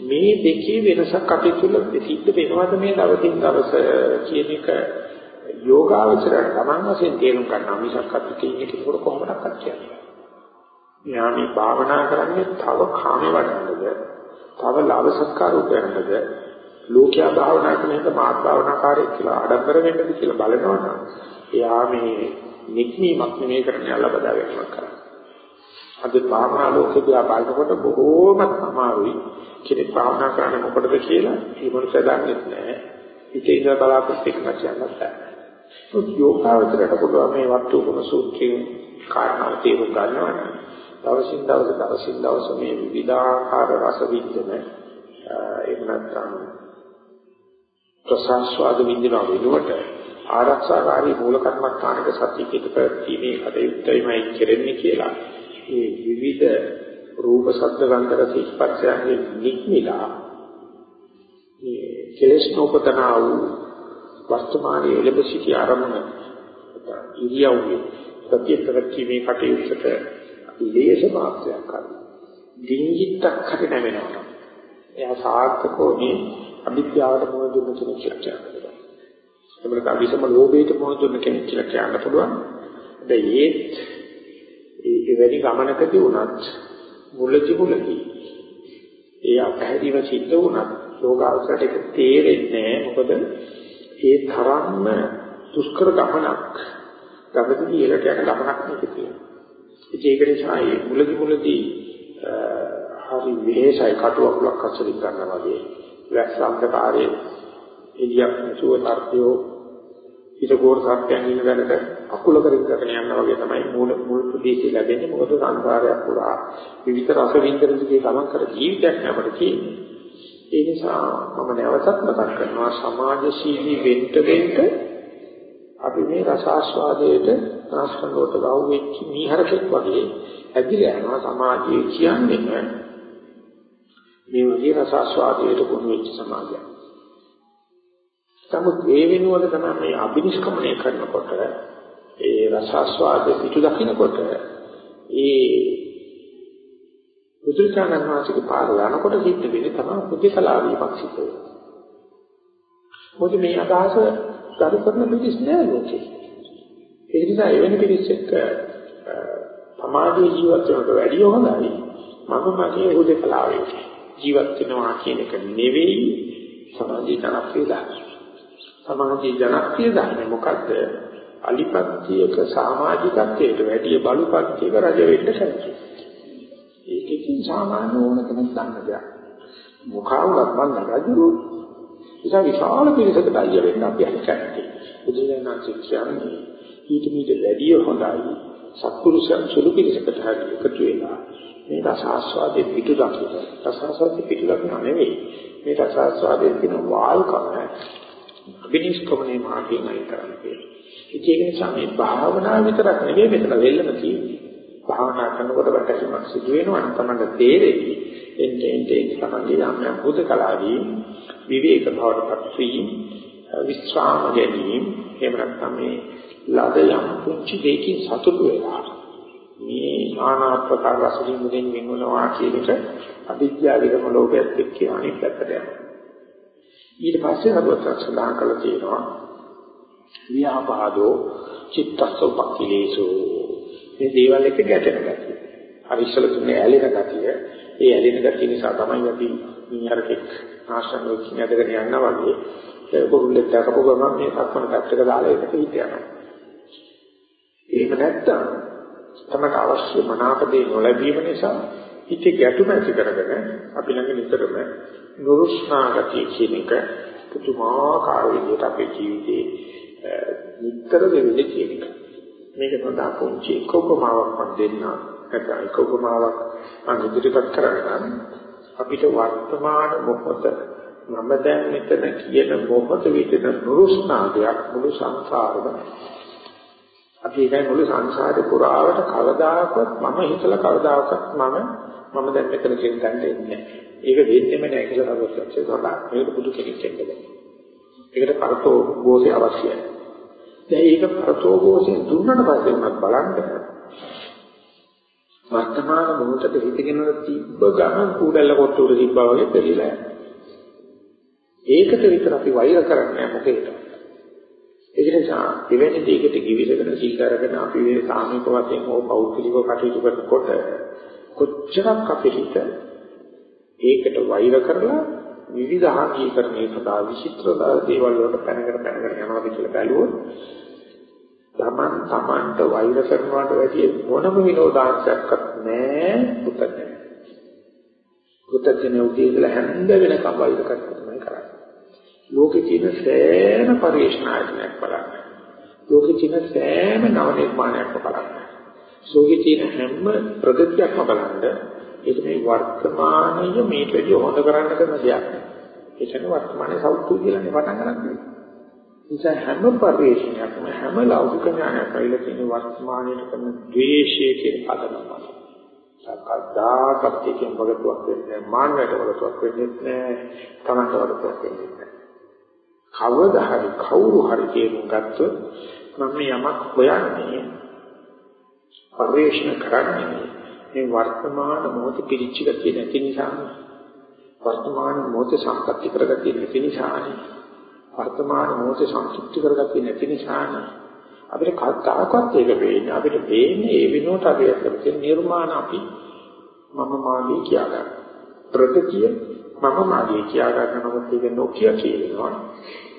මේ දෙකේ වෙනසක් අපි තුල සිද්ධ වෙනවද මේ දවසින් දවස කියන එක යෝගාවචරයට තමන් වශයෙන් තේරුම් ගන්න මිසක් අත්ති ඉන්නේ කෙනෙකුට කොහොමදක්වත් කියන්නේ. මෙයා මේ භාවනා කරන්නේ තව කාමේ වඩන්නද, තව ලාභ සත්කාර උපයන්නද, ලෝකයා භාවනා කරන එක මාත් භාවනාකාරයෙක් කියලා ආඩම්බර වෙන්නද කියලා බලනවනම් එයා මේ නික්මීමක් නෙමෙයි කරන්නේ අල්ලබදා ගැනීමක් කරන්නේ. අද භාවනා ලෝකේ දිහා බලනකොට බොහෝමත් අමාරුයි. කෙනෙක් භාවනා කරන්න මොකටද කියලා ඒ මොනසද දන්නේ නැහැ. ඉතින් ඉඳලා බලාපොරොත්තු වෙන්න කියන්නත් බෑ. ඒත් යෝගාවචරයට පුළුවන් මේ වත්තුපන සූත්‍රයෙන් කාරණා තේරුම් ගන්නවනම් දවසින් දවස දවසින් දවස මේ විවිධාකාර රස විඳින එහෙම නැත්නම් ප්‍රසස්වාද විඳින වෙනුවට ආරක්ෂාකාරී මූල කර්මස්ථානක සත්‍ය පිට පැවැත්ීමේ කටයුත්තයිමයි කෙරෙන්නේ කියලා ඒ විවිධ රූප ශබ්ද ගන්ධ රස ස්පර්ශයන්ගේ නික්මිලා මේ කෙලෙස් නොපතනා වූ වර්තමානයේ එළඹ සිටි ආරමුණ ඉරියව්වේ සත්‍ය ප්‍රතිමේ කටයුත්තට ලේස මාත්‍රයක් කරනවා. දින්ජිත්තක් හරි නැවෙනවා. එයා සාර්ථකව මේ අවිද්‍යාවට මුහුණ දුන්න කෙනෙක් කියලා කියනවා. ඒකට අවිසම ලෝභයට මුහුණ දුන්න කෙනෙක් කියලා කියන්න පුළුවන්. හැබැයි ඒත් ඒ වැඩි ගමනකදී වුණත් මුලදි මුලදි ඒ අපහැදීම සිද්ධ වුණත් යෝගාවසරට ඒක තේරෙන්නේ මොකද ඒ තරම්ම දුෂ්කර ගමනක් ගමනදී එලට යන ගමනක් නෙකේ තියෙනවා. ඒක නිසා මේ මුලදි මුලදි හරි විශේෂයි කටුවක්ලක් අස්සලින් ගන්නවා වගේ වැස්සන්තකාරයේ එළියක් නැතුව තර්පියෝ ඊට ගෝර සත්‍යයන් ඉන්න දැනට අකුල කරින් කරගෙන යනවා වගේ තමයි මූල මුල් ප්‍රදේශය ලැබෙන්නේ. මොකද සංසාරයක් පුරා විවිධ රස වින්දන දිගේ ගමන් කර ජීවිතයක් අපට තියෙන්නේ. ඒ නිසා මම නැවතත් මතක් කරනවා සමාජශීලී වෙන්න වෙන්න අපි මේ රසාස්වාදයට රසකන්දෝට ගහුව වෙච්ච මීහරකෙක් වගේ ඇදිලා යනවා සමාජයේ කියන්නේ. මේ වගේ රසාස්වාදයට කුණු වෙච්ච සමාජයක්. නමුත් ඒ වෙනුවට තමයි මේ අභිනිෂ්ක්‍මණය කරනකොට ඒ රසාස්වාද පිටු දකින්නකොට ඒ බුදුචානන් වහන්සේගේ පාර යනකොට සිද්ධ වෙන්නේ තමයි පුදුකලා වීමක් සිද්ධ වෙන්නේ. මොකද මේ අදහස කරු කරන පිළිස් නෑ ලෝකේ. ඒ නිසා එවැනි පිළිස් එක්ක සමාජීය ජීවත් වෙනට වැඩිය හොඳයි. මම මගේ හුදකලාවේ ජීවත් වෙනවා කියන එක නෙවෙයි සමාජීය ජනප්‍රියතාව. සමාජීය ජනප්‍රියතාව මොකද්ද? අලිපත්‍යයක සමාජිකත්වයට වැඩිය බලුපත්‍යයක රජ වෙන්න කැමති. ඒකකින් සාමාන්‍ය ඕන කෙනෙක් දන්න දෙයක්. මොකාවුවත් මං රජුරු නිසා විශාල පිරිසකට අයිය වෙන්න අපි හිතන්නේ. බුදුරජාණන් කියන්නේ ඊට මීට වැඩිය හොඳයි සත්පුරුෂයන් සුළු පිරිසකට හරි එකතු වෙලා මේ රසාස්වාදයේ පිටු දකින්න. රසාස්වාදයේ පිටු දකින්න නෙවෙයි. මේ රසාස්වාදයේ තියෙන වාල්කම අභිනිෂ්ක්‍මණය මාර්ගයෙන් අයින් කරන්නේ. ඒක නිසා මේ භාවනාව විතරක් නෙවෙයි මෙතන වෙල්ලම තියෙන්නේ. භාවනා කරනකොට වැටීමක් සිදු වෙනවා නම් තමයි තේරෙන්නේ. එන්නේ එන්නේ තමයි යම් යම් බුද්ධ කලාවේ විවේක භවයටපත් වීම විස්්‍රාම ගැනීම එහෙම නැත්නම් මේ ලද යම් කුංචි දෙකකින් සතුටු වෙලා මේ নানা ආකාර රසකින් මුදින් වෙනවා කියන එක අවිද්‍යාව විරම ලෝකයක් එක්ක අනිත් පැත්තට යනවා ඊට පස්සේ හදවත සඳහන් කළා තියෙනවා ව්‍යාපාදෝ චිත්තසෝපක්ඛිලේසෝ මේ දේවල් එක්ක ගැටෙන ගැතිය. හරි ඉස්සල තුනේ ඇලෙන ගැතිය. ඒ ඇලෙන ගැතිය නිසා තමයි අපි මීහරකෙක් ආශ්‍රම වලින් ඇදගෙන යනවා වගේ. බොරුල්ලෙක් දැකපු ගමන් මේ සක්මන පැත්තක දාලා ඒක පිට යනවා. එහෙම නැත්තම් තමයි අවශ්‍ය මනාපදේ නොලැබීම නිසා හිත ගැටුම ඇති කරගෙන අපි ළඟ නිතරම නුරුස්නා ගතිය කියන එක පුදුමාකාර විදිහට අපේ ජීවිතේ නිතර වෙන්නේ කියන එක. මේක සඳහා පුංචි උපමාවක් මම දෙන්නම්. නැත්නම් උපමාවක් මම ඉදිරිපත් කරගන්න. අපිට වර්තමාන මොහොත මම දැන් මෙතන කියන මොහොත විතර නුරුස්නාදයක් මුළු සංසාරෙම අපි ඒකයි මුළු සංසාරේ පුරාවට කවදාකවත් මම හිතලා කවදාකවත් මම මම දැන් මෙතන කියන තැනට එන්නේ ඒක වෙන්නේම නැහැ කියලා හදවතට සදා මේක බුදු කෙනෙක් කියන්නේ. ඒකට පරතෝ ගෝසේ අවශ්‍යයි. දැන් ඒක පරතෝ ගෝසේ දුන්නට පස්සේ මම බලන්න වර්තමාන මොහොතේ හිතගෙන තිබ්බ ගමන් කුඩල්ල කොට්ටුර තිබ්බා වගේ දෙලිලා යනවා. ඒකට විතර අපි වෛර කරන්නේ මොකේද? ඒක නිසා එවැනි දෙයකට කිවිසගෙන සීකාරගෙන අපි මේ සාමික වශයෙන් හෝ පෞද්ගලිකව කටයුතු කරනකොට කොච්චරක් අපේ හිත ඒකට වෛර කරලා විවිධාංගීකරණය සඳහා විචිත්‍ර දේවල් වලට පැනගෙන පැනගෙන යනවාද කියලා බැලුවොත් තමන් තමන්ට වෛර කරනවට වැඩිය මොනම විනෝදාංශයක්වත් නැහැ පුතේ. පුතේ උදේ ඉඳලා හැන්ද වෙනකම් වෛර කරනවා තමයි කරන්නේ. ලෝකේ තියෙන සෑම පරිශ්‍රණයක් බලන්න. ලෝකේ තියෙන සෑම නව නිර්මාණයක්ම බලන්න. ලෝකේ තියෙන හැම ප්‍රගතියක්ම බලන්න. ඒක මේ වර්තමානයේ මේට වැඩි හොඳ කරන්න කරන දෙයක්. ඒ කියන්නේ වර්තමානයේ සෞතු කියලානේ පටන් ගන්නත්. නිසා හැම පරිශ්‍රණයක්ම හැම ලෞකික ඥානයක්ම ඉල තියෙන වර්තමානයේ කරන ද්වේෂයේ කියන පදනම. සකදාකත් එකෙන් වගතුවක් වෙන්නේ නැහැ. මාන්නයට වගතුවක් වෙන්නේ නැහැ. තමන්ට වගතුවක් වෙන්නේ නැහැ. කවදා හරි කවුරු හරි තේරුම් ගත්තොත් මම යමක් හොයන්නේ පරිශ්‍රණ කරන්නේ මේ වර්තමාන මොහොතේ පිළිච්ච ගතිය නැති නිසා වර්තමාන මොහොතේ සම්පත්‍ති කරගතිය නැති නිසා වර්තමාන මොහොතේ සංසුප්ති කරගතිය නැති නිසා අපිට කතාවක්වත් ඒක වෙන්නේ අපිට වෙන්නේ ඒ විනෝඩ අපි අපේ නිර්මාණ අපි මම මාගේ කියා ගන්න ප්‍රගතිය මම මාගේ කියා ගන්න නමුත් ඒක නොකිය කියනවා.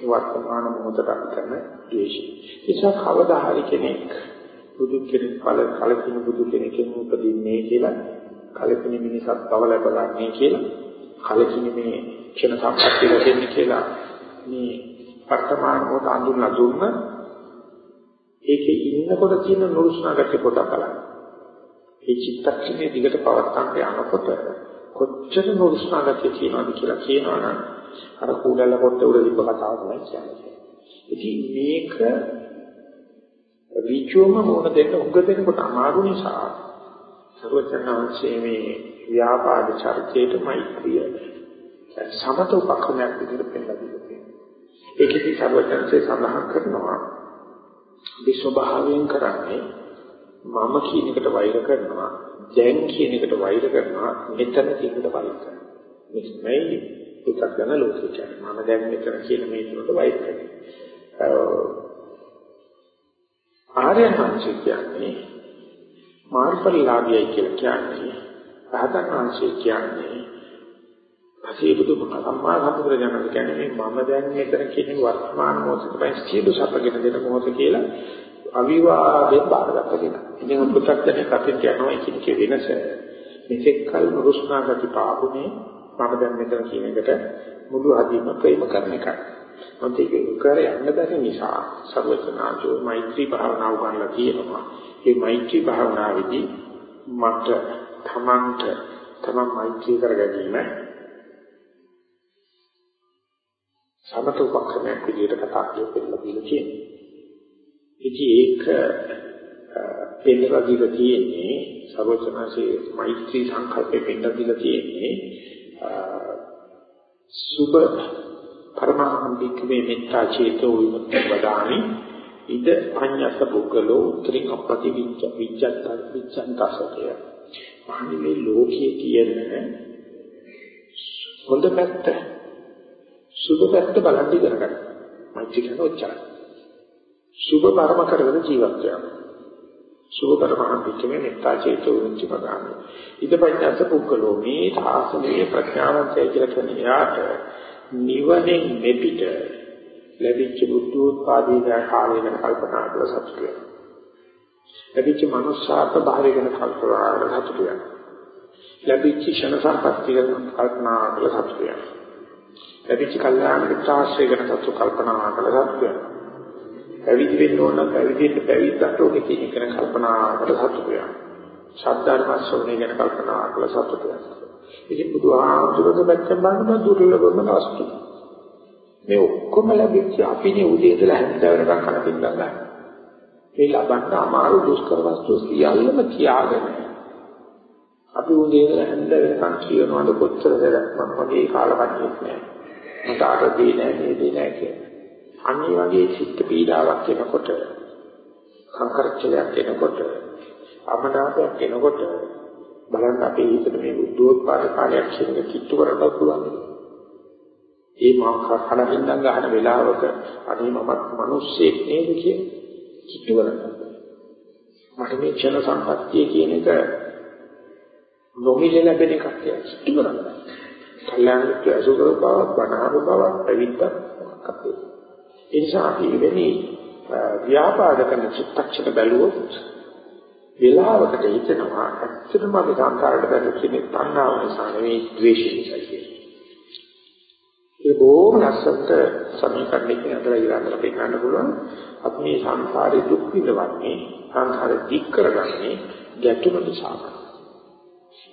වර්තමාන මොහොතට කරන ද්වේෂය. නිසා කවදා හරි කෙනෙක් බුදු කෙනෙක් කල කලකින බුදු කෙනෙක්ගෙන් උපදින්නේ කියලා කලකින මිනිසත් බව ලැබගන්නේ කියලා කලකින මේ ක්ෂණ සම්පත්තිය ලැබෙන්නේ කියලා මේ වර්තමාන මොහොත අඳුනලා දුන්න ඒකේ ඉන්නකොට තියෙන නුරුස්නාගත කොට බලන්න. ඒ චිත්තක්ෂණයේ දිගට පවත්තන්න යනකොට කොච්චර නුරුස්නාගත කියනවාද කියලා කියනවනම් අර කුඩල කොට උඩ තිබ්බ කතාව තමයි කියන්නේ. ඉතින් මේක ඍචුවම මොන දෙන්න උග දෙනකොට අමාරු නිසා සර්වචනාංශයේ මේ ව්‍යාපාද චර්චේට මෛත්‍රිය සමත උපක්‍රමයක් විදිහට පෙන්නලා දෙනවා. ඒකෙදි සර්වචනසේ සඳහන් කරනවා මේ ස්වභාවයෙන් කරන්නේ මම කියන එකට වෛර කරනවා දැන් කියන එකට වෛර කරනවා මෙතන කියන එකට වෛර කරනවා. මේ පුතක් ගන්න ලෝකෙට මම දැන් මෙතන කියන මේ තුනට වෛර කරනවා. ආර්යහංශ කියන්නේ මාර්ගපරිලාභයයි කියලා කියන්නේ රහතන් වහන්සේ කියන්නේ අසීබුදු සම්මා සම්බුදුරජාණන් කියන්නේ මම දැන් මෙතන කියන වර්තමාන මොහොතේ තමයි සියලු සපගෙන දෙන මොහොත කියලා අවිවාදයෙන් බාරගත්ත කෙනා. ඉතින් පු탁ජනේ කටින් යනවා කියන කේ වෙනස. මෙතෙක් කල රුස්නාගති පාපුනේ මම දැන් මෙතන කියන එකට මුළු අදීම ප්‍රේම කරන එකයි. මොකද ඒක කර යන්න බැරි නිසා සර්වඥාචෝ මෛත්‍රී භාවනාව ගන්නලා තියෙනවා. මේ මෛත්‍රී භාවනාවේදී මට තමන්ට තමන් මෛත්‍රී කරගැනීම සමත උපක්‍රමයක් විදිහට කතා කරලා දීලා තියෙනවා. ඉතින් ඒක පෙන්නලා දීලා තියෙන්නේ සර්වඥාසේ මෛත්‍රී සංකල්පේ පෙන්නලා දීලා තියෙන්නේ සුබ පරමාම්බිකේ මෙත්තා චේතෝ විමුක්ති වදානි ඉද පඤ්ඤස පුද්ගලෝ උත්තරින් අපති විච්ඡ විච්ඡන්ත විච්ඡන්තසතය. මහණිමේ ලෝකයේ තියෙන හොඳ පැත්ත සුබ පැත්ත බලන් ඉගෙන ගන්න. මෛත්‍රී කියන උච්චාරය. සුබ කර්ම කරගෙන ජීවත් වෙනවා. සුබ කර්මයන් පිටුමේ මෙත්තා චේතෝ විමුක්ති පදාන. ඉදපඤ්ඤස පුද්ගලෝ මේ සාසනීය ප්‍රඥාවන්තය කියලා කියන යාට නිවනෙන් මෙපිට ලැබිච්ච බුද්ධෝත්පාදී කාලය ගැන කල්පනා කරලා සතුටු වෙනවා. ලැබිච්ච මනුෂ්‍යාත්ම භාවය ගැන කල්පනා කරලා සතුටු වෙනවා. ලැබිච්ච ෂණ සම්පත්තිය ගැන කල්පනා කරලා සතුටු වෙනවා. ලැබිච්ච කල්යාණ මිත්‍රාශ්‍රය ගැන සතු කල්පනා කරලා සතුටු වෙනවා. පැවිදි වෙන්න ඕන නම් පැවිදිට පැවිද්දට ඕනේ කියන එක ගැන කල්පනා කරලා සතුටු වෙනවා. ශබ්දාර්ම ශ්‍රවණය ගැන කල්පනා කරලා සතුටු වෙනවා. ඉතින් බුදුහාමුදුරුවෝ දැක්කම බලන දුර්ලභම වස්තු. මේ ඔක්කොම ලැබිච්ච අපිනේ උදේ ඉඳලා හැන්ද වෙනකන් කනකින් ගන්න. මේ ලබන්න අමාරු දුෂ්කර වස්තු සියල්ලම තියාගෙන අපි උදේ ඉඳලා හැන්ද වෙනකන් කියනවාද කොච්චර දෙයක් මම වගේ කාලකන්ණියක් නෑ. මට අර දෙන්නේ නෑ මේ දෙන්නේ නෑ කියලා. අනිත් වගේ චිත්ත පීඩාවක් එනකොට සංකර්ෂණයක් එනකොට අමනාපයක් එනකොට බලන්න අපේ හිතේ මේ බුද්ධෝත්පාද කාලයක් කියන කිට්ටු කරන්න පුළුවන්. ඒ මම කඩින්දන් ගන්න වෙලාවක අනේ මමත් මිනිස්සෙක් නේද කියන කිට්ටු කරනවා. මට මේ ක්ෂණ සම්පත්තිය කියන එක නොමිලේ ලැබෙන එකක් කියලා කිට්ටු කරනවා. කල්යාණික අසුකර බව, බණහරු බව, පැවිද්ද මොකක්ද? ඒ නිසා අපි වෙන්නේ ව්‍යාපාද කරන චිත්තක්ෂණ බැලුවොත් වෙලාවකට හිතනවා ඇත්තටම අපි සංකාරයට බැඳ කියන්නේ තණ්හාව නිසා නෙවෙයි ද්වේෂය නිසා කියන්නේ. ඒ බොහොම ලස්සනට සමීකරණයකින් අතර ඉරන්න පෙන්නන්න පුළුවන් අපි මේ සංසාරේ දුක් විඳවන්නේ සංසාරේ දික් කරගන්නේ ගැටුම නිසා.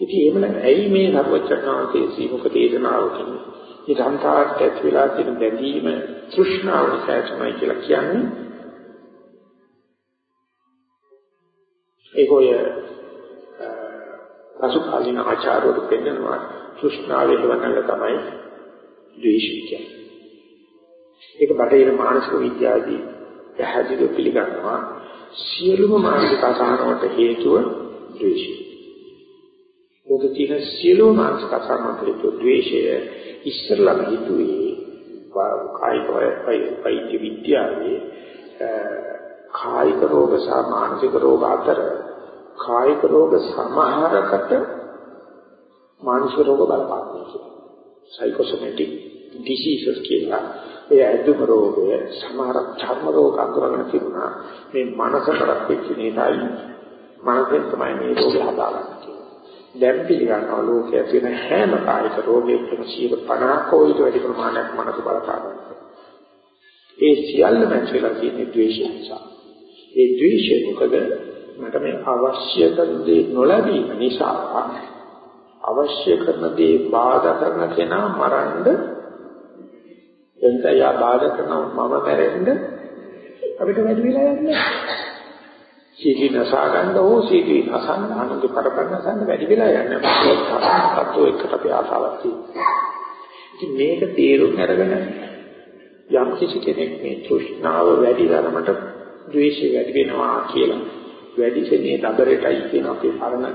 ඉතින් එහෙමනම් ඇයි මේ සර්වචක්‍රාන්තයේ සීමුක දේශනාවකින් මේ සංසාරට ඇති වෙලා තියෙන බැඳීම තෘෂ්ණාව නිසා තමයි කියලා කියන්නේ ඒක ඔය අසුකාලින ආචාර්යවරු පෙන්නනවා තෘෂ්ණාවේ වන්නල තමයි ද්වේෂය කියන්නේ. ඒක බටහිර මානසික විද්‍යාවේදී පැහැදිලිව පිළිගන්නවා සියලුම මානසික අසහනවලට හේතුව ද්වේෂය. මොකද තියෙන සියලුම මානසික අසහනවලට හේතුව ද්වේෂය ඉස්සරලම හිතුවේ කායික වෛද්‍ය විද්‍යාවේ කායික රෝග සහ මානසික රෝග අතර කායික රෝග සමහරකට මානසික රෝග බලපානවා කියන්නේ. සයිකෝසොමැටික් ඩිසීසස් කියලා. ඒ ඇදුම රෝගය සමහර චර්ම රෝග අඳුරගෙන තිබුණා. මේ මනසකට වෙච්ච නිසායි මනසෙන් තමයි මේ රෝගය හදාගන්නේ. දැන් පිළිගන්නවා ලෝකයේ තියෙන හැම කායික රෝගයකම 50ක ඊට වැඩි ප්‍රමාණයක් මනස බලපානවා. ඒ සියල්ලම ඇතුළත තියෙන ද්වේෂය නිසා. ඒ ද්වේෂය මොකද මට මේ අවශ්‍ය කරන දේ නොලැබීම නිසා අවශ්‍ය කරන දේ බාධා කරන කෙනා මරන්න එතන යා බාධා කරන මම මැරෙන්න අපිට වැඩි වෙලා යන්නේ සීටි නසා ගන්න ඕ සීටි නසන්න අනුන්ගේ පරපරණ නසන්න වැඩි වෙලා යන්නේ මොකක්ද එකට අපි ආසාවක් තියෙනවා. ඉතින් මේක තේරුම් අරගෙන යම් කිසි කෙනෙක් මේ තෘෂ්ණාව වැඩි ධර්මයට ද්වේෂය වැඩි වෙනවා කියලා වැඩි සෙනේ දබරටයි කියන අපේ පරණ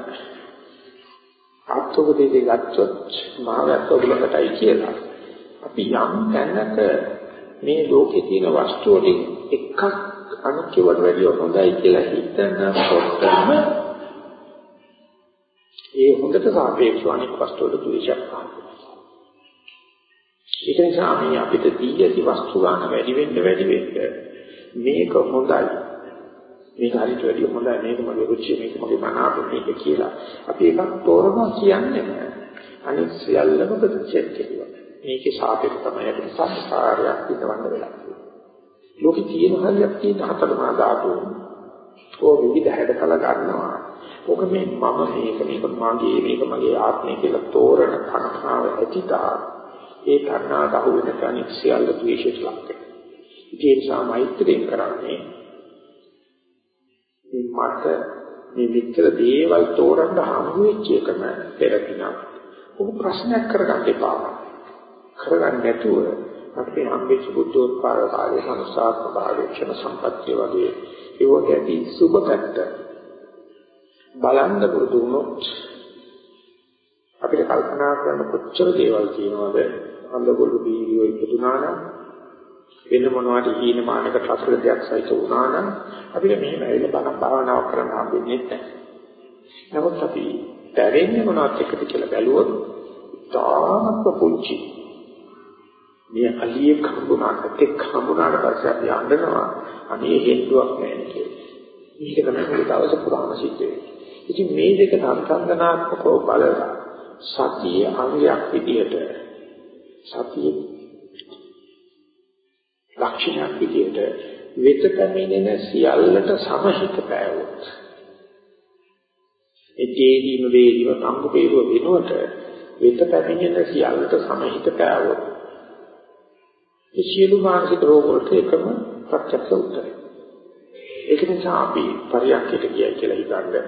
ආත්මෝපදේශය ගත්තොත් මාගත් ඔබලකටයි කියලා. අපි යම් තැනක මේ ලෝකේ තියෙන වස්තු වලින් එකක් අනිත්‍යවට වැඩිය හොඳයි කියලා හිතනකොටම ඒ හොඳට සාපේක්ෂව අනිත් වස්තු වල ද්වේෂයක් පහළ ඒක නිසා මේ අපිට දී ඇති වස්තු ගන්න වැඩි වෙන්න වැඩි වෙන්න මේක හොඳයි. මේක හරියට වැඩි හොඳයි. මේක මගේ රුචිය මේක මගේ මනාප මේක කියලා අපි එකක් තෝරනවා කියන්නේ අනිත් සියල්ලම ප්‍රතික්ෂේප කෙරුවා. මේකේ සාපේක්ෂ තමයි අපිට සංස්කාරයක් පිටවන්න වෙලා ලෝකේ තියෙන හරියක් තියෙන හතරමා ධාතු ඕ විවිධ හැඩතල ගන්නවා ඔක මේ මම මේක මේක මගේ මේක මගේ ආත්මය කියලා තෝරන කනකාව ඇතිතා ඒ කර්ණාට අහු වෙන කෙනෙක් සියල්ල ද්වේෂයට ලක් වෙනවා. ඒ නිසා මෛත්‍රියෙන් කරන්නේ මේ මට මේ විතර දේවල් තෝරන්න හම්බ වෙච්ච එකම පෙරකිනා. ඔබ ප්‍රශ්නයක් කරගන්න එපා. කරගන්න නැතුව අපි හම්බෙච්ච බුද්ධෝත්පාද කාලේ මනසාත්ම භාවේක්ෂණ සම්පත්තිය වගේ ඒ වගේ සුබ පැත්ත බලන්න පුරුදු වුණොත් අපිට කල්පනා කරන්න කොච්චර දේවල් තියෙනවද අඳගොළු බීරියෝ ඉපදුනා නම් වෙන මොනවද හීන මානක සතර දෙයක් සහිත වුණා නම් අපිට මෙහෙම ඇවිල්ලා බණ භාවනාව කරන්න හම්බෙන්නේ නැහැ. නමුත් අපි දැවෙන්නේ මොනවද එක්කද කියලා බැලුවොත් තාමත් පුංචි. මේ අලියෙක් හම්බුනාට එක් හම්බුනාට පස්සේ අපි අඬනවා අනේ හේතුවක් නැහැ කියලා. මේක තමයි මේ දවස පුරාම සිද්ධ වෙන්නේ. ඉතින් මේ දෙක සංසන්දනාත්මකව බලලා සතියේ අංගයක් විදිහට සතියේ ලක්ෂණයක් විදිහට වෙත පැමිණෙන සියල්ලට සමහිත පෑවොත් එතේදීම වේදීම සංකපේරුව වෙනුවට වෙත පැමිණෙන සියල්ලට සමහිත පෑවොත් ඒ සියලු මානසික රෝග වලට එකම ප්‍රත්‍යක්ෂ උත්තරය. ඒක නිසා අපි පරියන්කයට ගියයි කියලා හිතන්නේ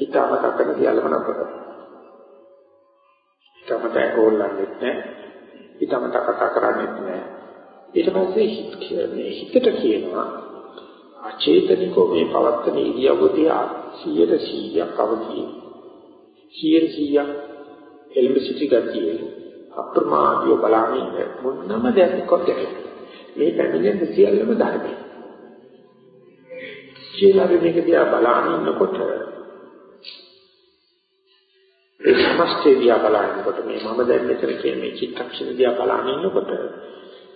හිතාමතා කරන සියල්ලම නතර හිතාමතා ඕල්ලන්නේ නැහැ. හිතාමතා කතා කරන්නේ නැහැ. ඊට පස්සේ හිත කියන්නේ හිතට කියනවා අචේතනිකෝ මේ පවත්තන ඉරියව්වදී 100% අවදි. 100% එල්ම සිටි ගතියේ අප්‍රමාදීව බලන්නේ මොනම දෙයක් කොටද මේ පැමිණෙන සියල්ලම ධර්මයි. කියලා මේක දිහා බලන ඉන්නකොට ඒ සමස්තය දිහා බලනකොට මේ මම දැන් මෙතන කියන මේ චිත්තක්ෂණ දිහා බලන ඉන්නකොට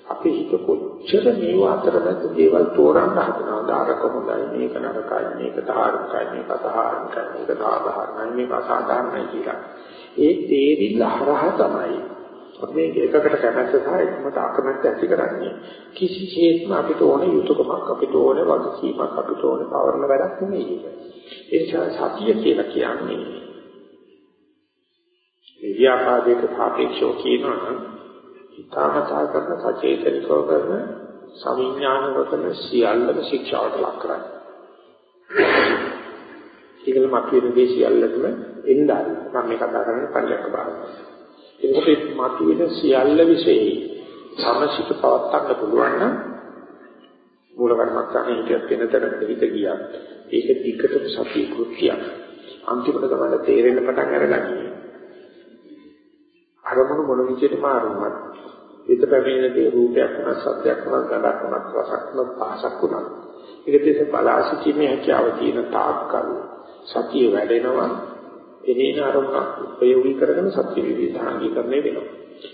අපේ හිත කොච්චර මේ අතරමැද දේවල් තෝරන්න හදනවද අරක හොඳයි මේක නරකයි මේක ධාර්මිකයි මේක අසාධාරණයි මේක සාධාරණයි මේක අසාධාරණයි කියලා. ඒ තේරිල්ල හරහා තමයි අපි එකකට කැමැත්ත සහ එකකට අකමැත්ත ඇති කරන්නේ කිසිසේත්ම අපිට ඕන යුතුයකමක් අපිට ඕන වගකීමක් අපිට ඕන පවරන වැඩක් නෙමෙයි ඒක. ඒ නිසා සතිය කියලා කියන්නේ මේ ව්‍යාපාදයක සාපේක්ෂව කියනවා නම් හිතාමතා කරන සචේතනිකව කරන සවිඥානික කරන සියල්ලම ශික්ෂාවට ලක් කරන්නේ. ඒකල මතුවෙන දේ සියල්ලම එන්දාරි. මම මේ කතා කරන්නේ පරිලක්ක භාවනාව. ඒකට මතුවෙන සියල්ල විශේෂයි සමසිත පවත්න්න පුළුවන් නම් මූල කර්මස්ථානේ හිතත් වෙන තැනකට හිත ගියා. ඒක දිගටම සතිය කෘත්‍යයක්. අන්තිමට තමයි තේරෙන්න පටන් අරගන්නේ. අරමුණු මොන විදිහටම ආරුමත් හිත පැමිණෙනදී රූපයක් වුණා සත්‍යයක් වුණා ගඳක් වුණා රසක් වුණා පහසක් වුණා. ඒක දෙස බලා සිටීමේ හැකියාව තියෙන තාක්කල් සතිය වැඩෙනවා එනේන අරමුණක් උපයෝගී කරගෙන සත්‍ය විවිධාංගීකරණය වෙනවා.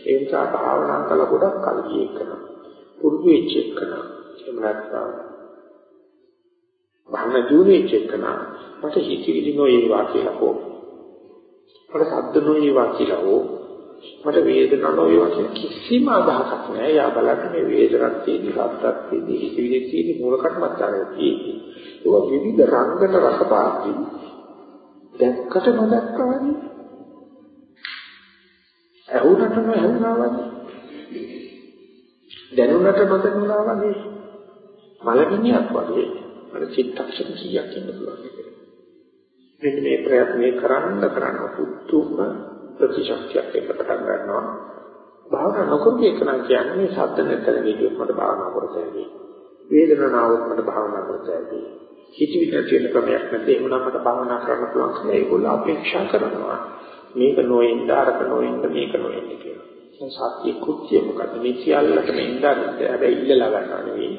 ඒ නිසා භාවනා කළ ගොඩක් කල් ගියේ කරනවා. පුරුදු වෙච්ච එකන. එහෙම නැත්නම් භාවනා ජීුනේ චෙකන මට හිතවිලි නොඒවා කියලා හෝ මට සද්ද නොඒවා කියලා හෝ මට වේදනාවක් නොඒවා කියලා කිසිම අදහසක් නැහැ. යා බලන්න මේ වේදනාවක් තියෙන සද්දක් තියෙන හිතවිලි තියෙන මූල කර්මස්ථානයක් තියෙන්නේ. ඒක විවිධ රංගන රසපාති දැක්කට නොදැක්කා වගේ ඇහුනට නොඇහුණා වගේ. දැනුණට නොදැනුණා වගේ. මලමිණියක් වගේ. අර චිත්තක්ෂණ කීයක් ඉන්න පුළුවන් මෙන්න මේ ප්‍රයත්නේ කරන්න කරන්න පුදුම ප්‍රතිශක්තියක් එක්ක පටන් ගන්නවා. භාවනා නොකරන එක නම් කියන්නේ මේ ශබ්ද නැතර වීඩියෝ මට භාවනා කරතේ වේදනාවක් මට භාවනා කරතේ හිතවිලි තියෙන ක්‍රමයක් නැත්නම් එහෙම නම් මට භාවනා කරන්න පුළුවන් කියලා ඒගොල්ලෝ අපේක්ෂා කරනවා. මේක නොඑන්න අරක නොඑන්න මේක නොඑන්න කියලා. සත්‍ය කෘත්‍ය මොකද මේ සියල්ලටම ඉඳන්ද හැබැයි ඉල්ලලා ගන්නවා නෙවෙයි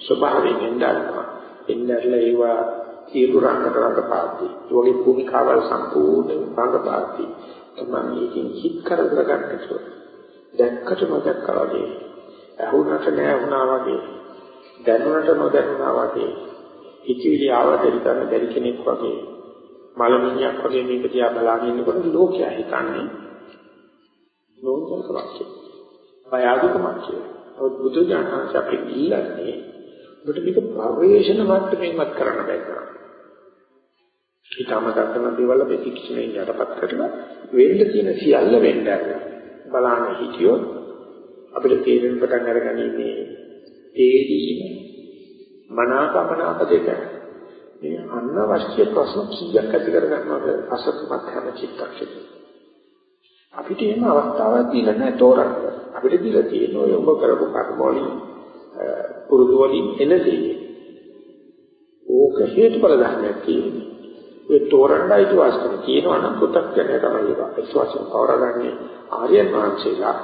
ස්වභාවයෙන් ඉඳන්නවා. ඉන්නර්ලා ඒවා තීරු රංගට රංගපාති. ඒ වගේ භූමිකාවල් සම්පූර්ණ රංගපාති. තමයි මේකෙන් හිත කරදර ගන්න ඕනේ. දැක්කට නොදැක්කා වගේ ඇහුනට නෑ වුණා වගේ දැනුණට නොදැනුණා වගේ හිතවිලි ආවට හිතන්න බැරි කෙනෙක් වගේ මලමිණියක් වගේ මේක දිහා බලාගෙන ඉන්නකොට ලෝකයා හිතන්නේ නෝන්ජල්කමක් කියලා. බයආදුකමක් කියලා. ඔත් බුදු දානංශ අපි ඉල්ලන්නේ ඔබට මේක පරිවේෂණ මට්ටමින්වත් කරන්න බෑ කරා. ඊටම ගන්න දේවල් අපි ශික්ෂණයෙන් යටපත් කරලා වෙන්න තියෙන සියල්ල වෙන්න බලන්න හිතියොත් අපිට තේරෙන පටන් අරගන්නේ තේරීම මනාපමනාප දෙක මේ අනවශ්‍ය ප්‍රශ්න කීයක් ඇති කර ගන්නවද අසත්‍යමත් හැම චිත්තක්ෂණයක අපිට එහෙම අවස්ථාවක් දීලා නැහැ තෝරන්න. අපිට දීලා තියෙන ඔය ඔබ කරපු කර්ම වලින් පුරුදු වලින් එනදී ඕක හේතුඵල ධර්මයක් කියන්නේ ඒ තෝරන්නයි වාස්තව කියනවා නම් පුතක් කියන්නේ තමයි ඒක. විශ්වාසයෙන් පවරගන්නේ ආර්යයන් වහන්සේලා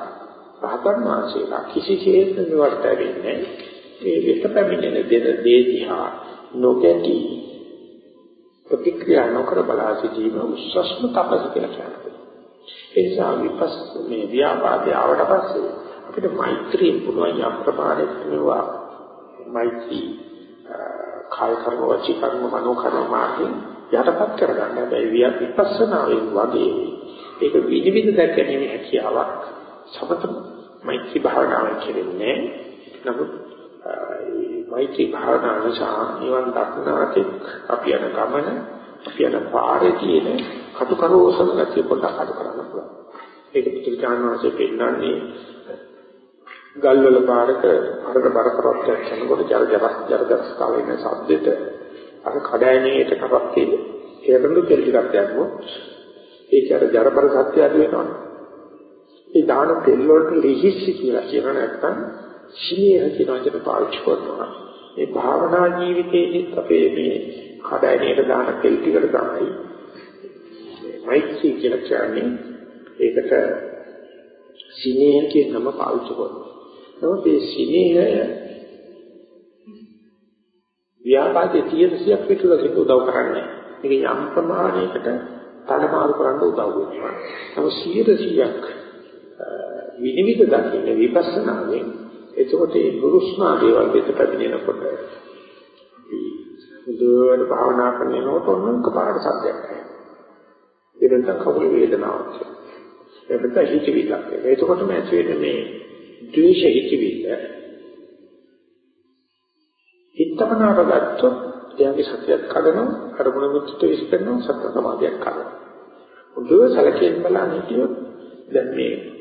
රහතන් වහන්සේලා. කිසිසේත් මෙවට වෙන්නේ නැහැ. ඒ වෙත පැමිණෙන දෙන දේ දිහා නොකැටි ප්‍රතික්‍රියා නොකර බලා සිටීම උස්සස්ම තපස කියලා කියනවා. ඒ නිසා විපස් මේ ව්‍යාපාදේ ආවට පස්සේ අපිට මෛත්‍රී පුළුවන් යම් ප්‍රමාණයක මේවා මෛත්‍රී කාය කර්ම වචී කර්ම මනෝ කර්ම මාර්ගයෙන් යටපත් කරගන්න. හැබැයි විපස්සනාවෙන් වගේ ඒක විවිධ දැක්කීමේ හැකියාවක් සමත මෛත්‍රී භාවනාවෙන් කෙරෙන්නේ. නමුත් මෛත්‍රී භාවනා නිසා නිවන් දක්නාතෙක් අපි යන ගමන අපි යන පාරේ තියෙන කටුකරෝසන ගැතිය පොඩ්ඩක් අඩු කරන්න පුළුවන්. ඒක පිටිකානවාසේ පෙන්නන්නේ ගල්වල පාරක අරක බරපතලයක් යනකොට ජර ජරස් ජර ජරස් කාලේ සද්දෙට අර කඩෑනේට කරප්පේ ඒකඳු තෙල් ටිකක් දැම්මොත් ඒක අර ජරබර සත්‍ය අඩු වෙනවනේ. ඒ දාන තෙල් වලට ලිහිස්සි කියලා කියන නැත්නම් සීලය කියන වචන පාවිච්චි කරනවා. මේ භාවනා ජීවිතයේදී අපේ මේ කඩයිනේට දාන තෙල් ටිකට තමයි මෛත්‍රී කියලා කියන්නේ ඒකට සිනේහ කියන නම පාවිච්චි කරනවා. නමුත් මේ සිනේහය ව්‍යාපාදයේ 100ක් විතර උදව් කරන්නේ. මේක යම් ප්‍රමාණයකට තඩමාරු කරන්න උදව් වෙනවා. නමුත් 100ක් විනිවිද දකින්න විපස්සනාවෙන් එතකොට මේ නුරුස්නා දේවල් පිට පැමිණෙනකොට දුර භාවනා කරනකොට ඔන්න කපාට සත්‍යයක් නැහැ. එතන කවුරු වේදනාවක්. එතන හිතවිල්ලක්. එතකොටම ඇති වෙන්නේ මේ ද්වේෂ හිතවිල්ල. හිතමනාව ගත්තොත් එයාගේ සත්‍යයක් කඩනවා, අරමුණ මුත්‍ත්ව විශ්පෙන්නවා, සත්‍ය සමාධියක් කඩනවා. උදේ සැලකෙන්න බලන්න හිටියොත් දැන් මේ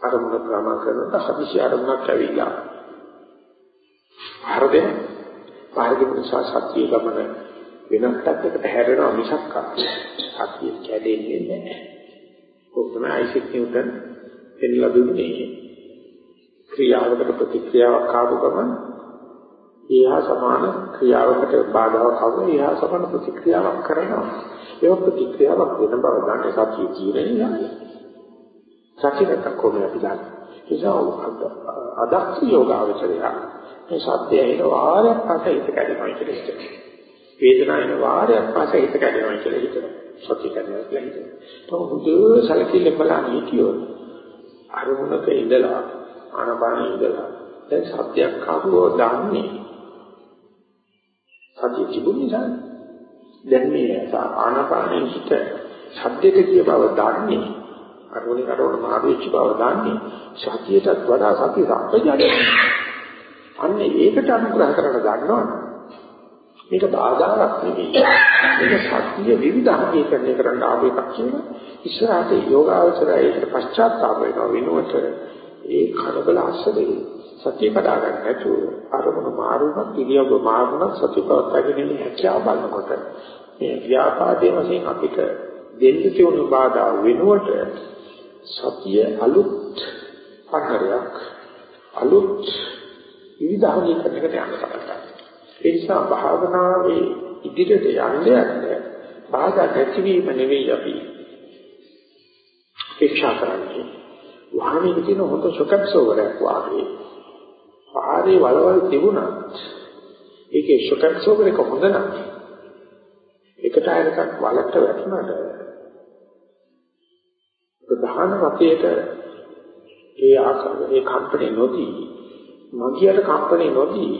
අරමුණ ප්‍රමාණ කරනකොට හදිසි අරමුණක් ඇවිල්ලා. හරිද? පාරදී නිසා සත්‍ය ගමන වෙනත් පැත්තකට හැරෙනවා මිසක් සත්‍ය කැඩෙන්නේ නැහැ. කොහොමද අයිසෙක් නිව්ටන් එන්නලා දුන්නේ ක්‍රියාවකට ප්‍රතික්‍රියාවක් ආපු ගමන් ඒහා සමාන ක්‍රියාවකට බාධාවක් ආවම ඒහා සමාන ප්‍රතික්‍රියාවක් කරනවා. ඒක ප්‍රතික්‍රියාවක් වෙන බව ගන්න සත්‍ය කියන්නේ නැහැ. සත්‍යකට කොහොමද අපි දන්නේ? නිසා අදක්ෂ යෝගාවචරය මේ සත්‍යය එන වාරයක් පස්සේ හිත කැඩෙනවා කියලා හිතනවා. වේදනාව එන වාරයක් පස්සේ හිත කැඩෙනවා කියලා හිතනවා. සත්‍ය කැඩෙනවා කියලා හිතනවා. તો හුදු සැලකිලි බලන්න හිතියොත් අරමුණක ඉඳලා ආනපානෙ ඉඳලා දැන් සත්‍යයක් ආවෝ දන්නේ. සත්‍ය තිබුණ නිසා දැන් මේ ආනපානෙ හිත සත්‍යයට කිය බව දන්නේ අරමුණේ කරවල මාරු වෙච්ච බව දන්නේ සතියටත් වඩා සති සම්පජානය. අන්න ඒකට අනුග්‍රහ කරන්න ගන්නවනම් මේක බාධාවක් නෙවෙයි. මේක සත්‍ය විවිධාංගීකරණය කරන්න ආවේ එකක් කියලා ඉස්සරහට යෝගාවචරය ඒකට පශ්චාත්තාප වෙනවා වෙනුවට ඒ කලබල අස්සදේ සත්‍ය කඩා ගන්න නැතුව අරමුණු මාරුණත් ඉරියව්ව මාරුණත් සත්‍ය පවත්වාගෙන ඉන්න හැකියාව බලනකොට මේ ව්‍යාපාදයේ වශයෙන් අපිට දෙන්න තියුණු බාධා වෙනුවට සතිය අලුත් පන්නරයක් අලුත් විවිධාංගීකරණයකට යන්න පටන් ගන්නවා. ඒ නිසා භාවනාවේ ඉදිරියට යන්න යන්න බාධා නැතිවීම නෙවෙයි අපි අපේක්ෂා කරන්නේ. වාහනේ තියෙන හොඳ සොකප්සෝවරයක් වාගේ. පාරේ වලවල් තිබුණත් ඒකේ සොකප්සෝවර එක හොඳ නම් එකට අයරකට වලට වැටුණාට ප්‍රධාන වශයට ඒ ආකාරයේ කම්පණය නොදී මගියට කම්පණය නොදී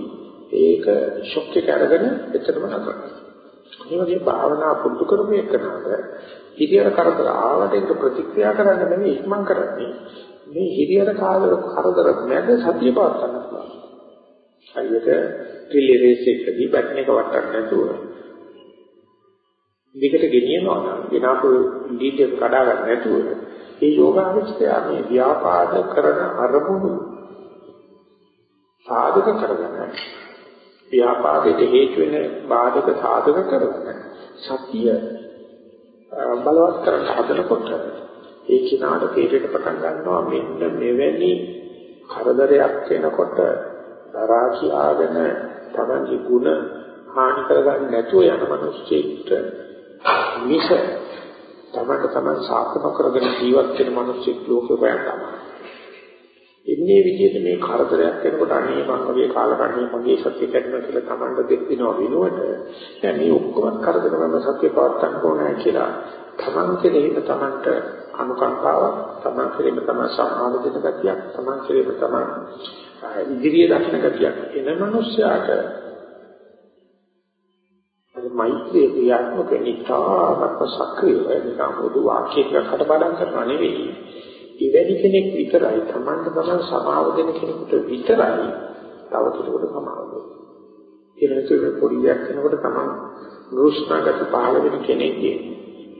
ඒක ෂොක් එක අරගෙන එතරම් නතර. මේ වගේ භාවනා පුරුදු කරපු එකනට හිරියර කරදර ආවට ඒක ප්‍රතික්‍රියා කරන්න නෙමෙයි ඉක්මන් කරන්නේ. මේ හිරියර කාලවල කරදර මැද සතිය පවත් ගන්න පුළුවන්. හරියට රිලේ රේස් එකකදී බැටන් එක වටන්න නැතුව විකට ගෙනියනවා නම් ගෙනාපු ලීඩ් එක කඩා ගන්න නැතුව ඒ යෝගාවචරය මේ ව්‍යාපාද කරන අරමුණු සාධක කරගන්න ව්‍යාපාදයට හේතු වෙන බාධක සාධක කරගන්න සතිය බලවත් කරන්න හදනකොට ඒ කිනාට තේරෙන්න පටන් ගන්නවා මෙන්න මෙවැනි කරදරයක් වෙනකොට දරා කියාගෙන තමන්ගේ ಗುಣ හානි කරගන්න නැතුව යන මිනිස්සෙක්ට මිස තමන්ට තමන් සාර්ථක කරගෙන ජීවත් වෙන මිනිස්සෙක් ලෝකේ හොයන්න ඉන්නේ විදිහට මේ කරදරයක් වෙනකොට අනේ මම වගේ කාලකන්ණිය මගේ සත්‍ය කැඩෙනවා කියලා තමන්ට දෙන්නවා වෙනුවට දැන් මේ ඔක්කොම කරදර වල සත්‍ය පවත්තන්න ඕනේ කියලා තමන් කෙරෙහිම තමන්ට අනුකම්පාවක් තමන් කෙරෙහිම තමන් සමාන දෙන ගතියක් තමන් කෙරෙහිම තමන් ඉදිරියේ දකින්න ගතියක්. එන මිනිස්යාට මෛත්‍රී ක්‍රියාත්මක නිතාමත් සක්‍රියව නිකම් පොදු වාක්‍යයකට කටපාඩම් කරනවා නෙවෙයි. ඉවැනි කෙනෙක් විතරයි Tamanට තමන් සමාව දෙන කෙනෙකුට විතරයි තව කෙනෙකුට සමාව දෙන්නේ. ඒ නිසා පොඩි දෙයක් වෙනකොට තමන් නුස්නාගත පහළ වෙන කෙනෙක්ගේ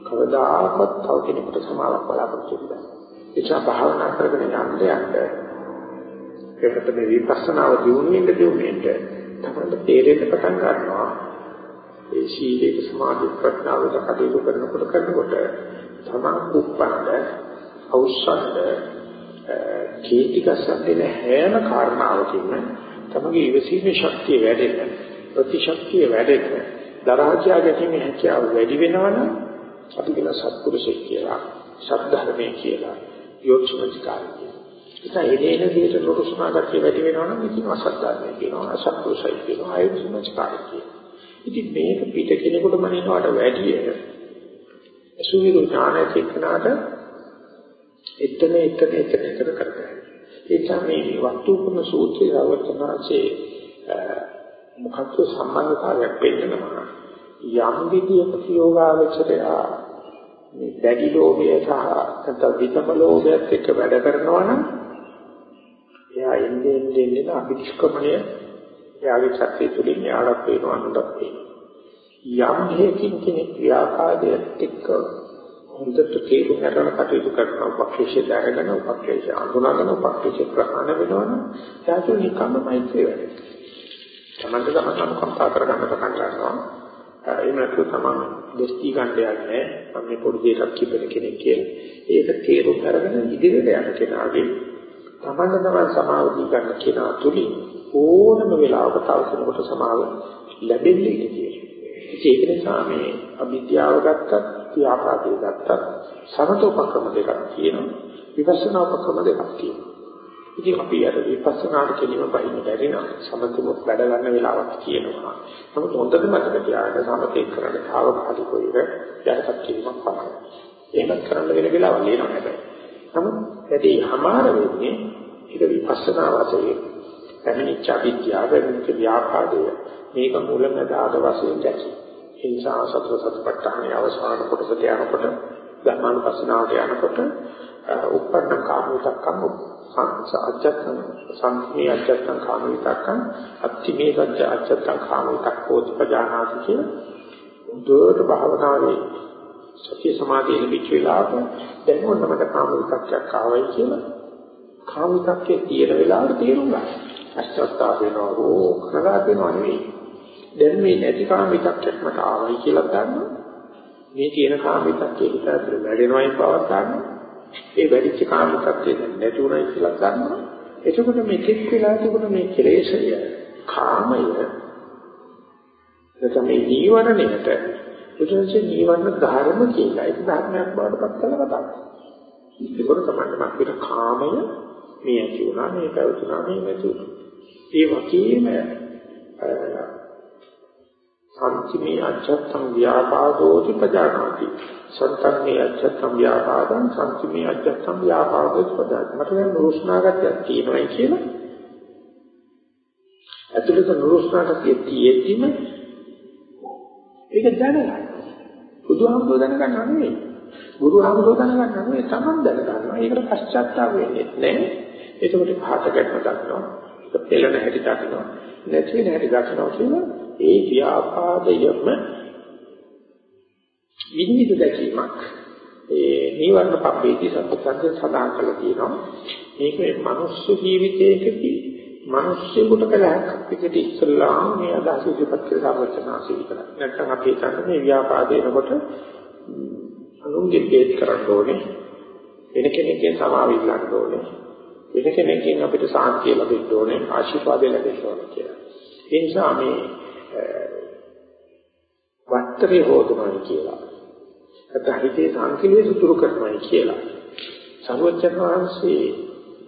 කවදාකවත් තව කෙනෙකුට සමාවක් බලාපොරොත්තු වෙන්නේ නැහැ. ඒ නිසා භාවනා කරගෙන යන්න යන්න ඒකට මේ විපස්සනාව දියුණුවෙන්ද දියුණුවෙන්ද තමයි තේරෙන්න පටන් ගන්නවා ඒ සීලේක සමාධි ප්‍රඥාවට කටයුතු කරනකොට කරනකොට තමන් උප්පන්න අවශ්‍යද කීටිකසක් දෙන හැම කාරණාවකින්ම තමගේ ඉවසීමේ ශක්තිය වැඩෙන්න ප්‍රතිශක්තිය වැඩෙන්න දරාජා ගැනීම හැකියාව වැඩි වෙනවනම් අපි කියන සත්පුරුෂයෙක් කියලා සද්ධර්මයේ කියලා යෝචනචකාරය කියනවා. ඒක එදේන විදිහට ලොකුසුනා ගැටිය වැඩි වෙනවා නම් ඉතින් අසත්‍යයි කියනවා අසත්පුරුෂයි කියනවා ආයුෂ්මචකාරය කියනවා. ඉතින් මේක පිට කෙනෙකුට මනිනවට වැඩිය සුවිරු ඥානයේ එක්කනට එතන එතන එතන එතන කරගන්න. ඒ තමයි වස්තුකුණ සූත්‍රයේ අවතනාචේ මොකක්ද සම්බන්ධතාවයක් පෙන්නනවා. යම් විදියක යෝගාවචරය මේ දැඩි ලෝභය සහ නැත්නම් විතම ලෝභයත් එක්ක වැඩ කරනවා නම් එයා එන්නේ එන්නේ අභිෂ්ක්‍මණය එයාගේ ශක්තිය තුළින් යාලක් වෙනවා නේද යම් හේකින් කෙනෙක් ව්‍යාපාදයට එක්ක හොඳට තේරුම් ගන්න කටයුතු කරන උපක්ෂේෂය දැනගෙන උපක්ෂේෂය අඳුනගෙන උපක්ෂේෂය ප්‍රහාණය වෙනවනම් එයාට නිකම්ම මෛත්‍රිය වැඩේ. තමන්ට තමන් අනුකම්පා කරගන්න පටන් ගන්නවා. එහෙම නැත්නම් තමන් දෙස්ති ගන්න යන්නේ මම මේ පොඩි දෙයක් කිපෙන කෙනෙක් කියලා. ඒක තේරුම් අරගෙන ඉදිරියට යන කෙනාගේ තමන්ට තමන් සමාව දී ගන්න කෙනා තුලින් ඕනම වෙලාවක තව කෙනෙකුට සමාව ලැබෙන්නේ ඉතියි. ඒක නිසා මේ අවිද්‍යාව ගත්තත්, ව්‍යාපාදේ ගත්තත් සමත උපක්‍රම දෙකක් තියෙනවා. විපස්සනා උපක්‍රම දෙකක් තියෙනවා. ඉතින් අපි අර විපස්සනාට කෙලිම බහින්න බැරි නම් සමතුලිත වැඩ ගන්න වෙලාවක් තියෙනවා. නමුත් හොඳට මතක තියාගන්න සමතේ කරන්න තාවකාලිකව ඉර යටපත් කිරීමක් පමණයි. එහෙම කරන්න වෙන වෙලාවක් නේනවා හැබැයි. නමුත් වැඩි හමාර වෙන්නේ ඒක විපස්සනා වශයෙන් පැමිණිච්ච අවිද්‍යාව වෙනක ව්‍යාපාදය මේක මුලමදාද වශයෙන් දැකි. ඒ නිසා සතර සතිපට්ඨානයේ අවසාන කොටසට යනකොට ධර්මානුපස්සනාවට යනකොට උප්පන්න කාමෝතක්කම් අජත්තං සංඛේ අජත්තං කාමිතක්කං අත්තිමේ සත්‍ය අජත්තං කාමිතක්කෝති පජානාති කියන දුරට භාවනාවේ සතිය සමාධිය ලැබිච්ච වෙලාවට දැන් ඔන්න මට කාමිතක්කයක් ආවයි කියලා කාමිතක්කේ තියෙන වෙලාවට තේරුම් ගන්න. අස්තත්තා වෙනවා ඕ කරලා වෙනවා නෙවෙයි. දැන් මේ නැති කාමිතක්කයක් මට ආවයි කියලා ගන්නවා. මේ තියෙන කාමිතක්කේ හිත ඇතුලේ වැඩෙනවයි පවත් ගන්නවා. ඒ වැඩිච්ච කාම තත්ත්වය නැති උනායි කියලා ගන්නවා. එතකොට මේ කෙක් වෙලා තිබුණ මේ කෙලෙසය කාමය නැත්නම් මේ නීවරණයට ඊටසේ නීවරණ ධර්ම කියලා ඒක ධර්මයක් බවට පත් කරලා කතා කරනවා. ඒකෝර තමයි අපිට කාමය මේ ඇති වුණා මේ පැවතුණා මේ නැති වුණා. ඒ වගේම සංචිමේ අච්ඡත්තං ව්‍යාපාදෝති පජානාති. සන්තන්නේ අච්ඡත්තං ව්‍යාපාදං සංචිමේ අච්ඡත්තං ව්‍යාපාදෝති පජානාති. මට දැන් නුරුස්නාගතයක් තියෙනවායි කියලා. ඇතුළත නුරුස්නාගතිය තියෙද්දිම ඒක දැනගන්න. බුදුහාමුදුරුවෝ දැනගන්නව නෙවෙයි. ගුරුහාමුදුරුවෝ දැනගන්නව නෙවෙයි. තමන් දැනගන්නවා. ඒකට පශ්චාත්තාප වෙන්නේ නැහැ. එතකොට පහත ගැටම දක්නවා පෙළෙන හැටි දක්නවා. නැති වෙන හැටි දක්නවා කියලා ඒ ව්‍යාපාදයම විනිවිද දැකීමක්. ඒ නිවර්ණ පබ්බේදී සම්පතන්ද සදාන් කළා තියෙනවා මේක මනුස්ස ජීවිතයකදී මිනිස්සුන්ට කලහක් පිටිට ඉස්සල්ලාම මේ අදහස ඉදිරිපත් කරලා අවචනාසී විතරයි නැත්නම් අපි හිතන්නේ මේ ව්‍යාපාදේනකොට අනුන්ගේ දෙයක් කරන්න ඕනේ. වෙන කෙනෙක්ගෙන් සමාව ඉල්ලන්න ඕනේ. වෙන කෙනෙක්ගෙන් අපිට සාන්තිය ලැබෙන්න ඕනේ ආශිර්වාදය ලැබෙන්න ඕනේ කියලා ඒ නිසා මේ වත්තරේ හොදනවා කියලා. නැත්නම් හිතේ සංකලයේ සුතුරු කරනවා කියලා. සර්වඥ වහන්සේ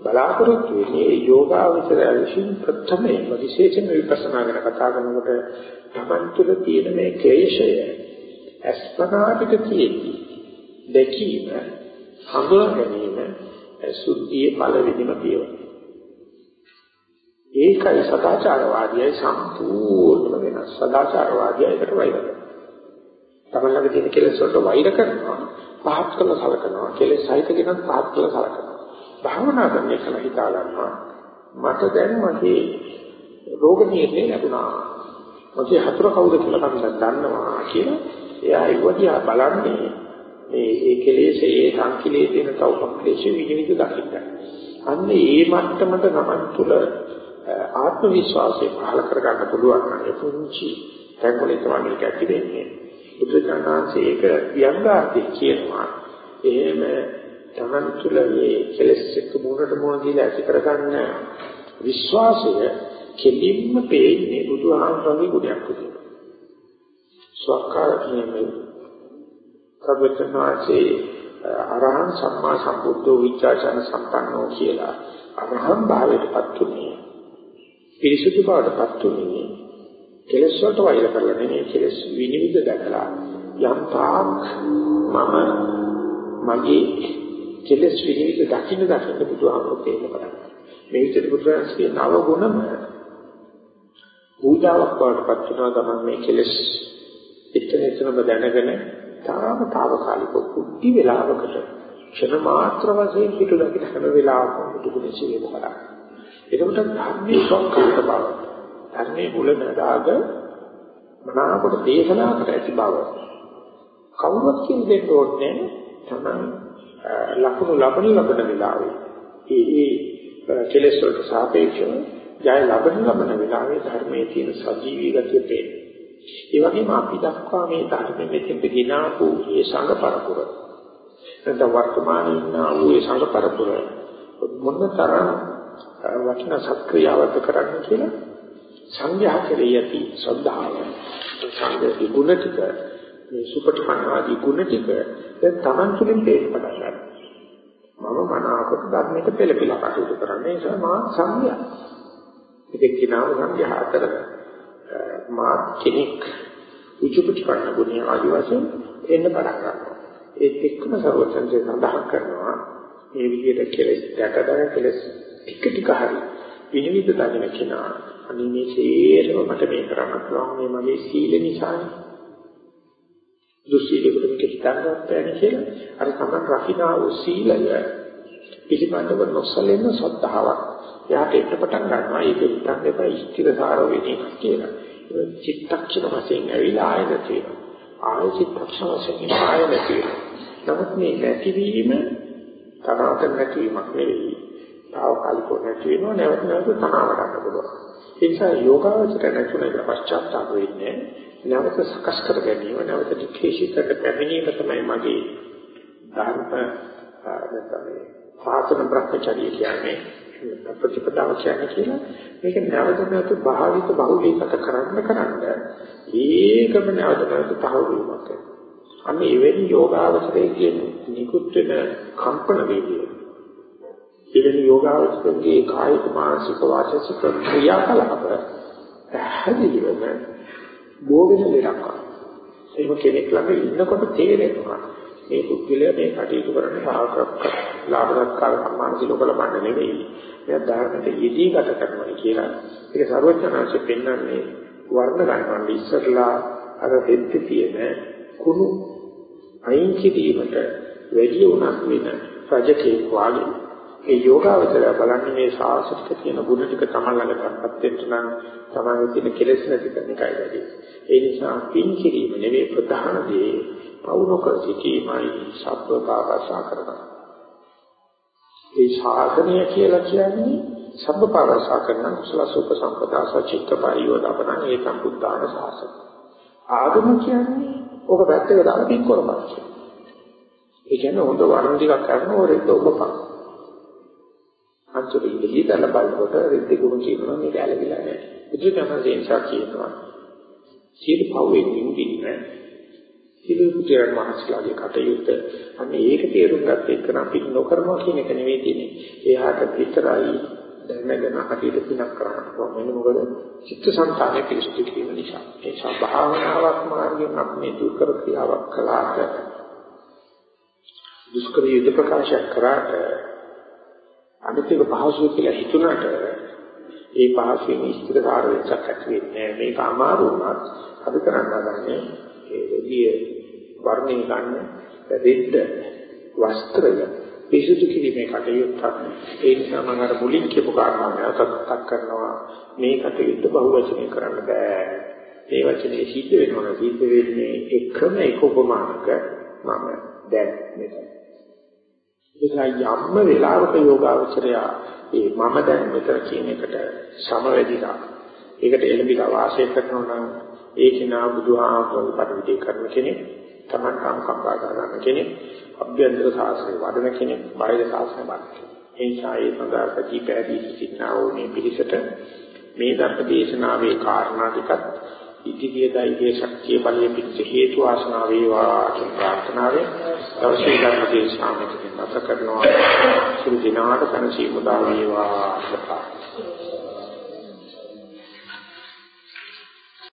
බලාපොරොත්තු වෙන්නේ යෝගාවචරය විසින් ප්‍රථමයෙන් විශේෂයෙන්ම විපස්සනා ගැන කතා කරනකොට තමන් තුළ තියෙන මේ ක්ලේශය අස්පනාපිට තියෙති. දැකීම හඳුනා ගැනීම සුද්ධියේ පළවෙනිම පියවර. ඒකයි සදාචාරවාදීයි සම්පූර්ණ වෙනස්. සදාචාරවාදීයි එකට වෛර කරනවා. තමලගේ තියෙන කෙලෙස් වලට වෛර කරනවා. පහත් කළ සලකනවා. කෙලෙස් සහිත කෙනෙක් පහත් කළ සලකනවා. භාවනා කරන එක හිතා ගන්නවා. මට දැන් මගේ රෝග නිర్ణය ලැබුණා. මගේ හතර කවුද කියලා මම දන්නවා කියලා එයා ඉවදියා බලන්නේ මේ ඒ කෙලෙසේ ඒ සංකිලේ තියෙන තවපක්ලේශ විනිවිද දකින්න. අන්න ඒ මට්ටමට නමන් තුල ආත්ම විශ්වාසය පහළ කරගන්න පුළුවන් නම් ඒ පුංචි තැන්වලින් තමයි මේක ඇති වෙන්නේ. බුදුචානන්සේ ඒක ව්‍යංගාර්ථය කියනවා. එහෙම තමන් තුළ මේ කෙලෙස් එක්ක මුණට මුණ දීලා ඇති කරගන්න විශ්වාසය කෙලින්ම පේන්නේ බුදුහාමුදුරන්ගේ ගුණයක් විදියට. ස්වකරණයේ සර්වඥාන්සේ අරහං සම්මා සම්බුද්ධෝ විචාචන සම්පන්නෝ කියලා අරහං භාවයටපත් උනේ. පිරිසුදු බවටපත් උනේ. කෙලෙස් වලට වෛර කරලා නෙමෙයි කෙලෙස් විනිවිද දැකලා යම් තාක් මම මගේ කෙලෙස් විනිවිද දකින්න දකින්න බුදුහාමුදුරුවෝ තේරුම් ගන්නවා මේ විදිහට බුදුරජාණන්ගේ නව ගුණම පූජාවක් වඩපත් වෙනවා තමයි මේ කෙලෙස් එතන එතනම දැනගෙන තාම తాවකාලික කුටි වෙලාවකට ක්ෂණ මාත්‍ර වශයෙන් පිටු දකින හැම වෙලාවකම බුදුගුණ සිහිය කරා. එතකොට ධර්මයේ සොක්කාට බව ධර්මයේ මුල නදාග මනාවකට දේශනා කර ඇති බව කවුරුත් කියන දෙන්න ඕනේ තමයි ලකුණු ලබන ලබන වෙලාවේ ඒ ඒ කෙලෙස් වලට සාපේක්ෂව ජය ලබන ලබන වෙලාවේ ධර්මයේ තියෙන සජීවී ගතිය පේනවා. ඒ වගේම අපි දක්වා මේ ධර්මයෙන් මෙතෙන් ගෙනාවු ඒ සංඝ පරපුර. නැත්නම් වර්තමානයේ ඉන්න වූ ඒ සංඝ පරපුර මොනතරම් වටිනා සත්ක්‍රියාවක් කරන්න කියලා සංඝයා කෙරෙහි ඇති ශ්‍රද්ධාව සංඝයාගේ ගුණ ටික මේ සුපටිපන්නාදී ගුණ ටික දැන් Taman තුලින් තේරුම් ගන්නවා. මම මනාවකට ධර්මයට පෙළපෙලා කටයුතු කරන්නේ ඒ නිසා මා සංඝයා. ඉතින් කිනාව සංඝයා අතර මා කෙනෙක් උචුපටිපන්න ගුණය ආදි වශයෙන් එන්න පටන් ගන්නවා. ඒත් එක්කම සර්වචන්සේ සඳහන් කරනවා මේ විදිහට කෙලෙස් දැකදර කෙලෙස් ටික ටික හරි විනිවිද දකින්න කෙනා අනිත් මේ සේරම මට මේ කරන්න පුළුවන් මේ මගේ සීල නිසානේ. දුස්සීලෙකට මේක හිතන්නවත් බැහැ කියලා අර තමයි රකින්නා වූ සීලය පිළිබඳව නොසලෙන සද්ධාාවක් එයාට එන්න පටන් ගන්නවා. ඒක හිතන්න එපා ස්ථිරසාර වෙන එක කියලා. චිත්තක්ෂණ වශයෙන් ඇවිල්ලා ආයත තියෙනවා ආය චිත්තක්ෂණ වශයෙන් ආයත තියෙනවා නමුත් මේ නැතිවීම තරහට නැතිවීමක් නෙවෙයි. తాවකාලිකව නැති වෙනවා නැවත නැවත තනවා ගන්න පුළුවන්. ඒ නිසා යෝගාවචර නැතුණේ පශ්චාත්තාප වෙන්නේ නැවත සකස් කර ගැනීම නැවත ටිකේශිතට පැමිණීම තමයි මගේ ධර්ම නැත්නම් සාසන බ්‍රහ්මචර්ය කියන්නේ. ප්‍රතිපදාව කියන්නේ කියලා. මේක නැවත නැවත භාවිත බහුලීකත කරන්න කරන්න ඒකම නැවත නැවත තහවුරු වීමක් අන්න එවැනි යෝගාවචරයේ කියන නිකුත් වෙන කම්පන වේගය. එවැනි යෝගාවචරයේ කායික මානසික වාචික ක්‍රියාකලාප හැදිරිවම බෝවෙන දෙයක්. ඒක කෙනෙක් ළඟ ඉන්නකොට තේරෙනවා මේ පුද්ගලයා මේ කටයුතු කරන්නේ සාහකක් ලාභ සත්කාර සම්මාන සිලෝක ලබන්න නෙවෙයි. එයා ධර්මයට යෙදී ගත කරනවා කියලා. ඒක සර්වඥාන්සේ පෙන්වන්නේ වර්ණ ගන්නවන්න ඉස්සරලා අර දෙද්දි තියෙන කුණු අයින් කිරීමට වැඩි උනක් වෙන රජකේ වාගේ ඒ යෝගාවචරය බලන්නේ මේ සාසනික තියෙන ගුණ ටික තමයි ළඟටපත් වෙන්න නම් තමයි තියෙන කෙලෙස් නැති කරන එකයි වැඩි. ඒ නිසා පින් කිරීම නෙවෙයි ප්‍රධාන දේ පවුනක සිටීමයි සබ්බපාවසා කරනවා. ඒ ශාසනය කියලා කියන්නේ සබ්බපාවසා කරන කුසල සුප සම්පදා සචිත්ත පරියෝදාපන ඒ සම්බුද්ධාන ශාසන. ආගම කියන්නේ ඔබ පැත්තක දාලා පින් කරපන්. ඒ කියන්නේ හොඳ වරණ ටිකක් කරන ඕරෙත් ඔබපන්. අන්තිමට ඉඳලා බලනකොට රෙද්දේ ගුණ කියනවා මේක ඇලවිලා නැහැ. බුදුදහමේ නිසා කියනවා. සියලු පවෙන් නිදින්න සියලු පුත්‍රයන් මහත්ලාගේ කටයුත්ත අනේ ඒක තේරුම් ගත්ත එක නම් පිට නොකරනවා කියන එක නෙවෙයි තියෙන්නේ. එයාට විතරයි දැනගෙන අතීත පිනක් කරන්න වෙන මොකද චිත්තසංතානයේ පිළිසුදු කිරීම නිසා. ඒ සබාවනාවක් මාර්ගයෙන් අපි මේ දුක්කර ක්‍රියාවක් කළාට දුෂ්කර යුද ප්‍රකාශ කරාට අනිත් එක පහසුව කියලා හිතුණාට ඒ පහසුවෙන් ඉස්තරකාර වෙච්චක් ඇති වෙන්නේ මේක අමාරු වුණත් අපි කරන්න හදන්නේ ඒ එළිය වර්ණේ ගන්න රෙද්ද වස්ත්‍රය පිසුදු කිරීමේ කටයුත්තක්. ඒ නිසා මම අර මුලින් කියපු කාරණා නැවතත් කරනවා. මේ කටයුත්ත බහුවචනය කරන්න බෑ. ඒ වචනේ සිද්ධ වෙනවා සිද්ධ වෙන්නේ එකම එක උපමානක මම දැන් මෙතන. ඒකයි යම්ම වෙලාවක යෝගාවචරය ඒ මම දැන් මෙතන කියන එකට සමවැදිලා. ඒකට එළඹිලා වාසය කරනවා නම් ඒක නා බුදුහාමුදුරුවෝ පරිවිදේ කරන කෙනෙක්. තමන් කම්කම්පා කරන කෙනෙක් අභ්‍යන්තර සාසනය වඩන කෙනෙක් බාහිර සාසනය වඩන කෙනෙක්. ඒ නිසා ඒ සඳහා ප්‍රතිපැදී සිටිනා වූ මේ පිළිසට මේ ධර්ම දේශනාවේ කාරණා ටිකත් ඉදිරියේ දෛගේ ශක්තිය බලය පිට හේතු ආසනාව වේවා කියන ප්‍රාර්ථනාවෙන් දවසේ ධර්ම දේශනාවකට නැත කරනවා. සිල් දිනාට කනසී මුදා වේවා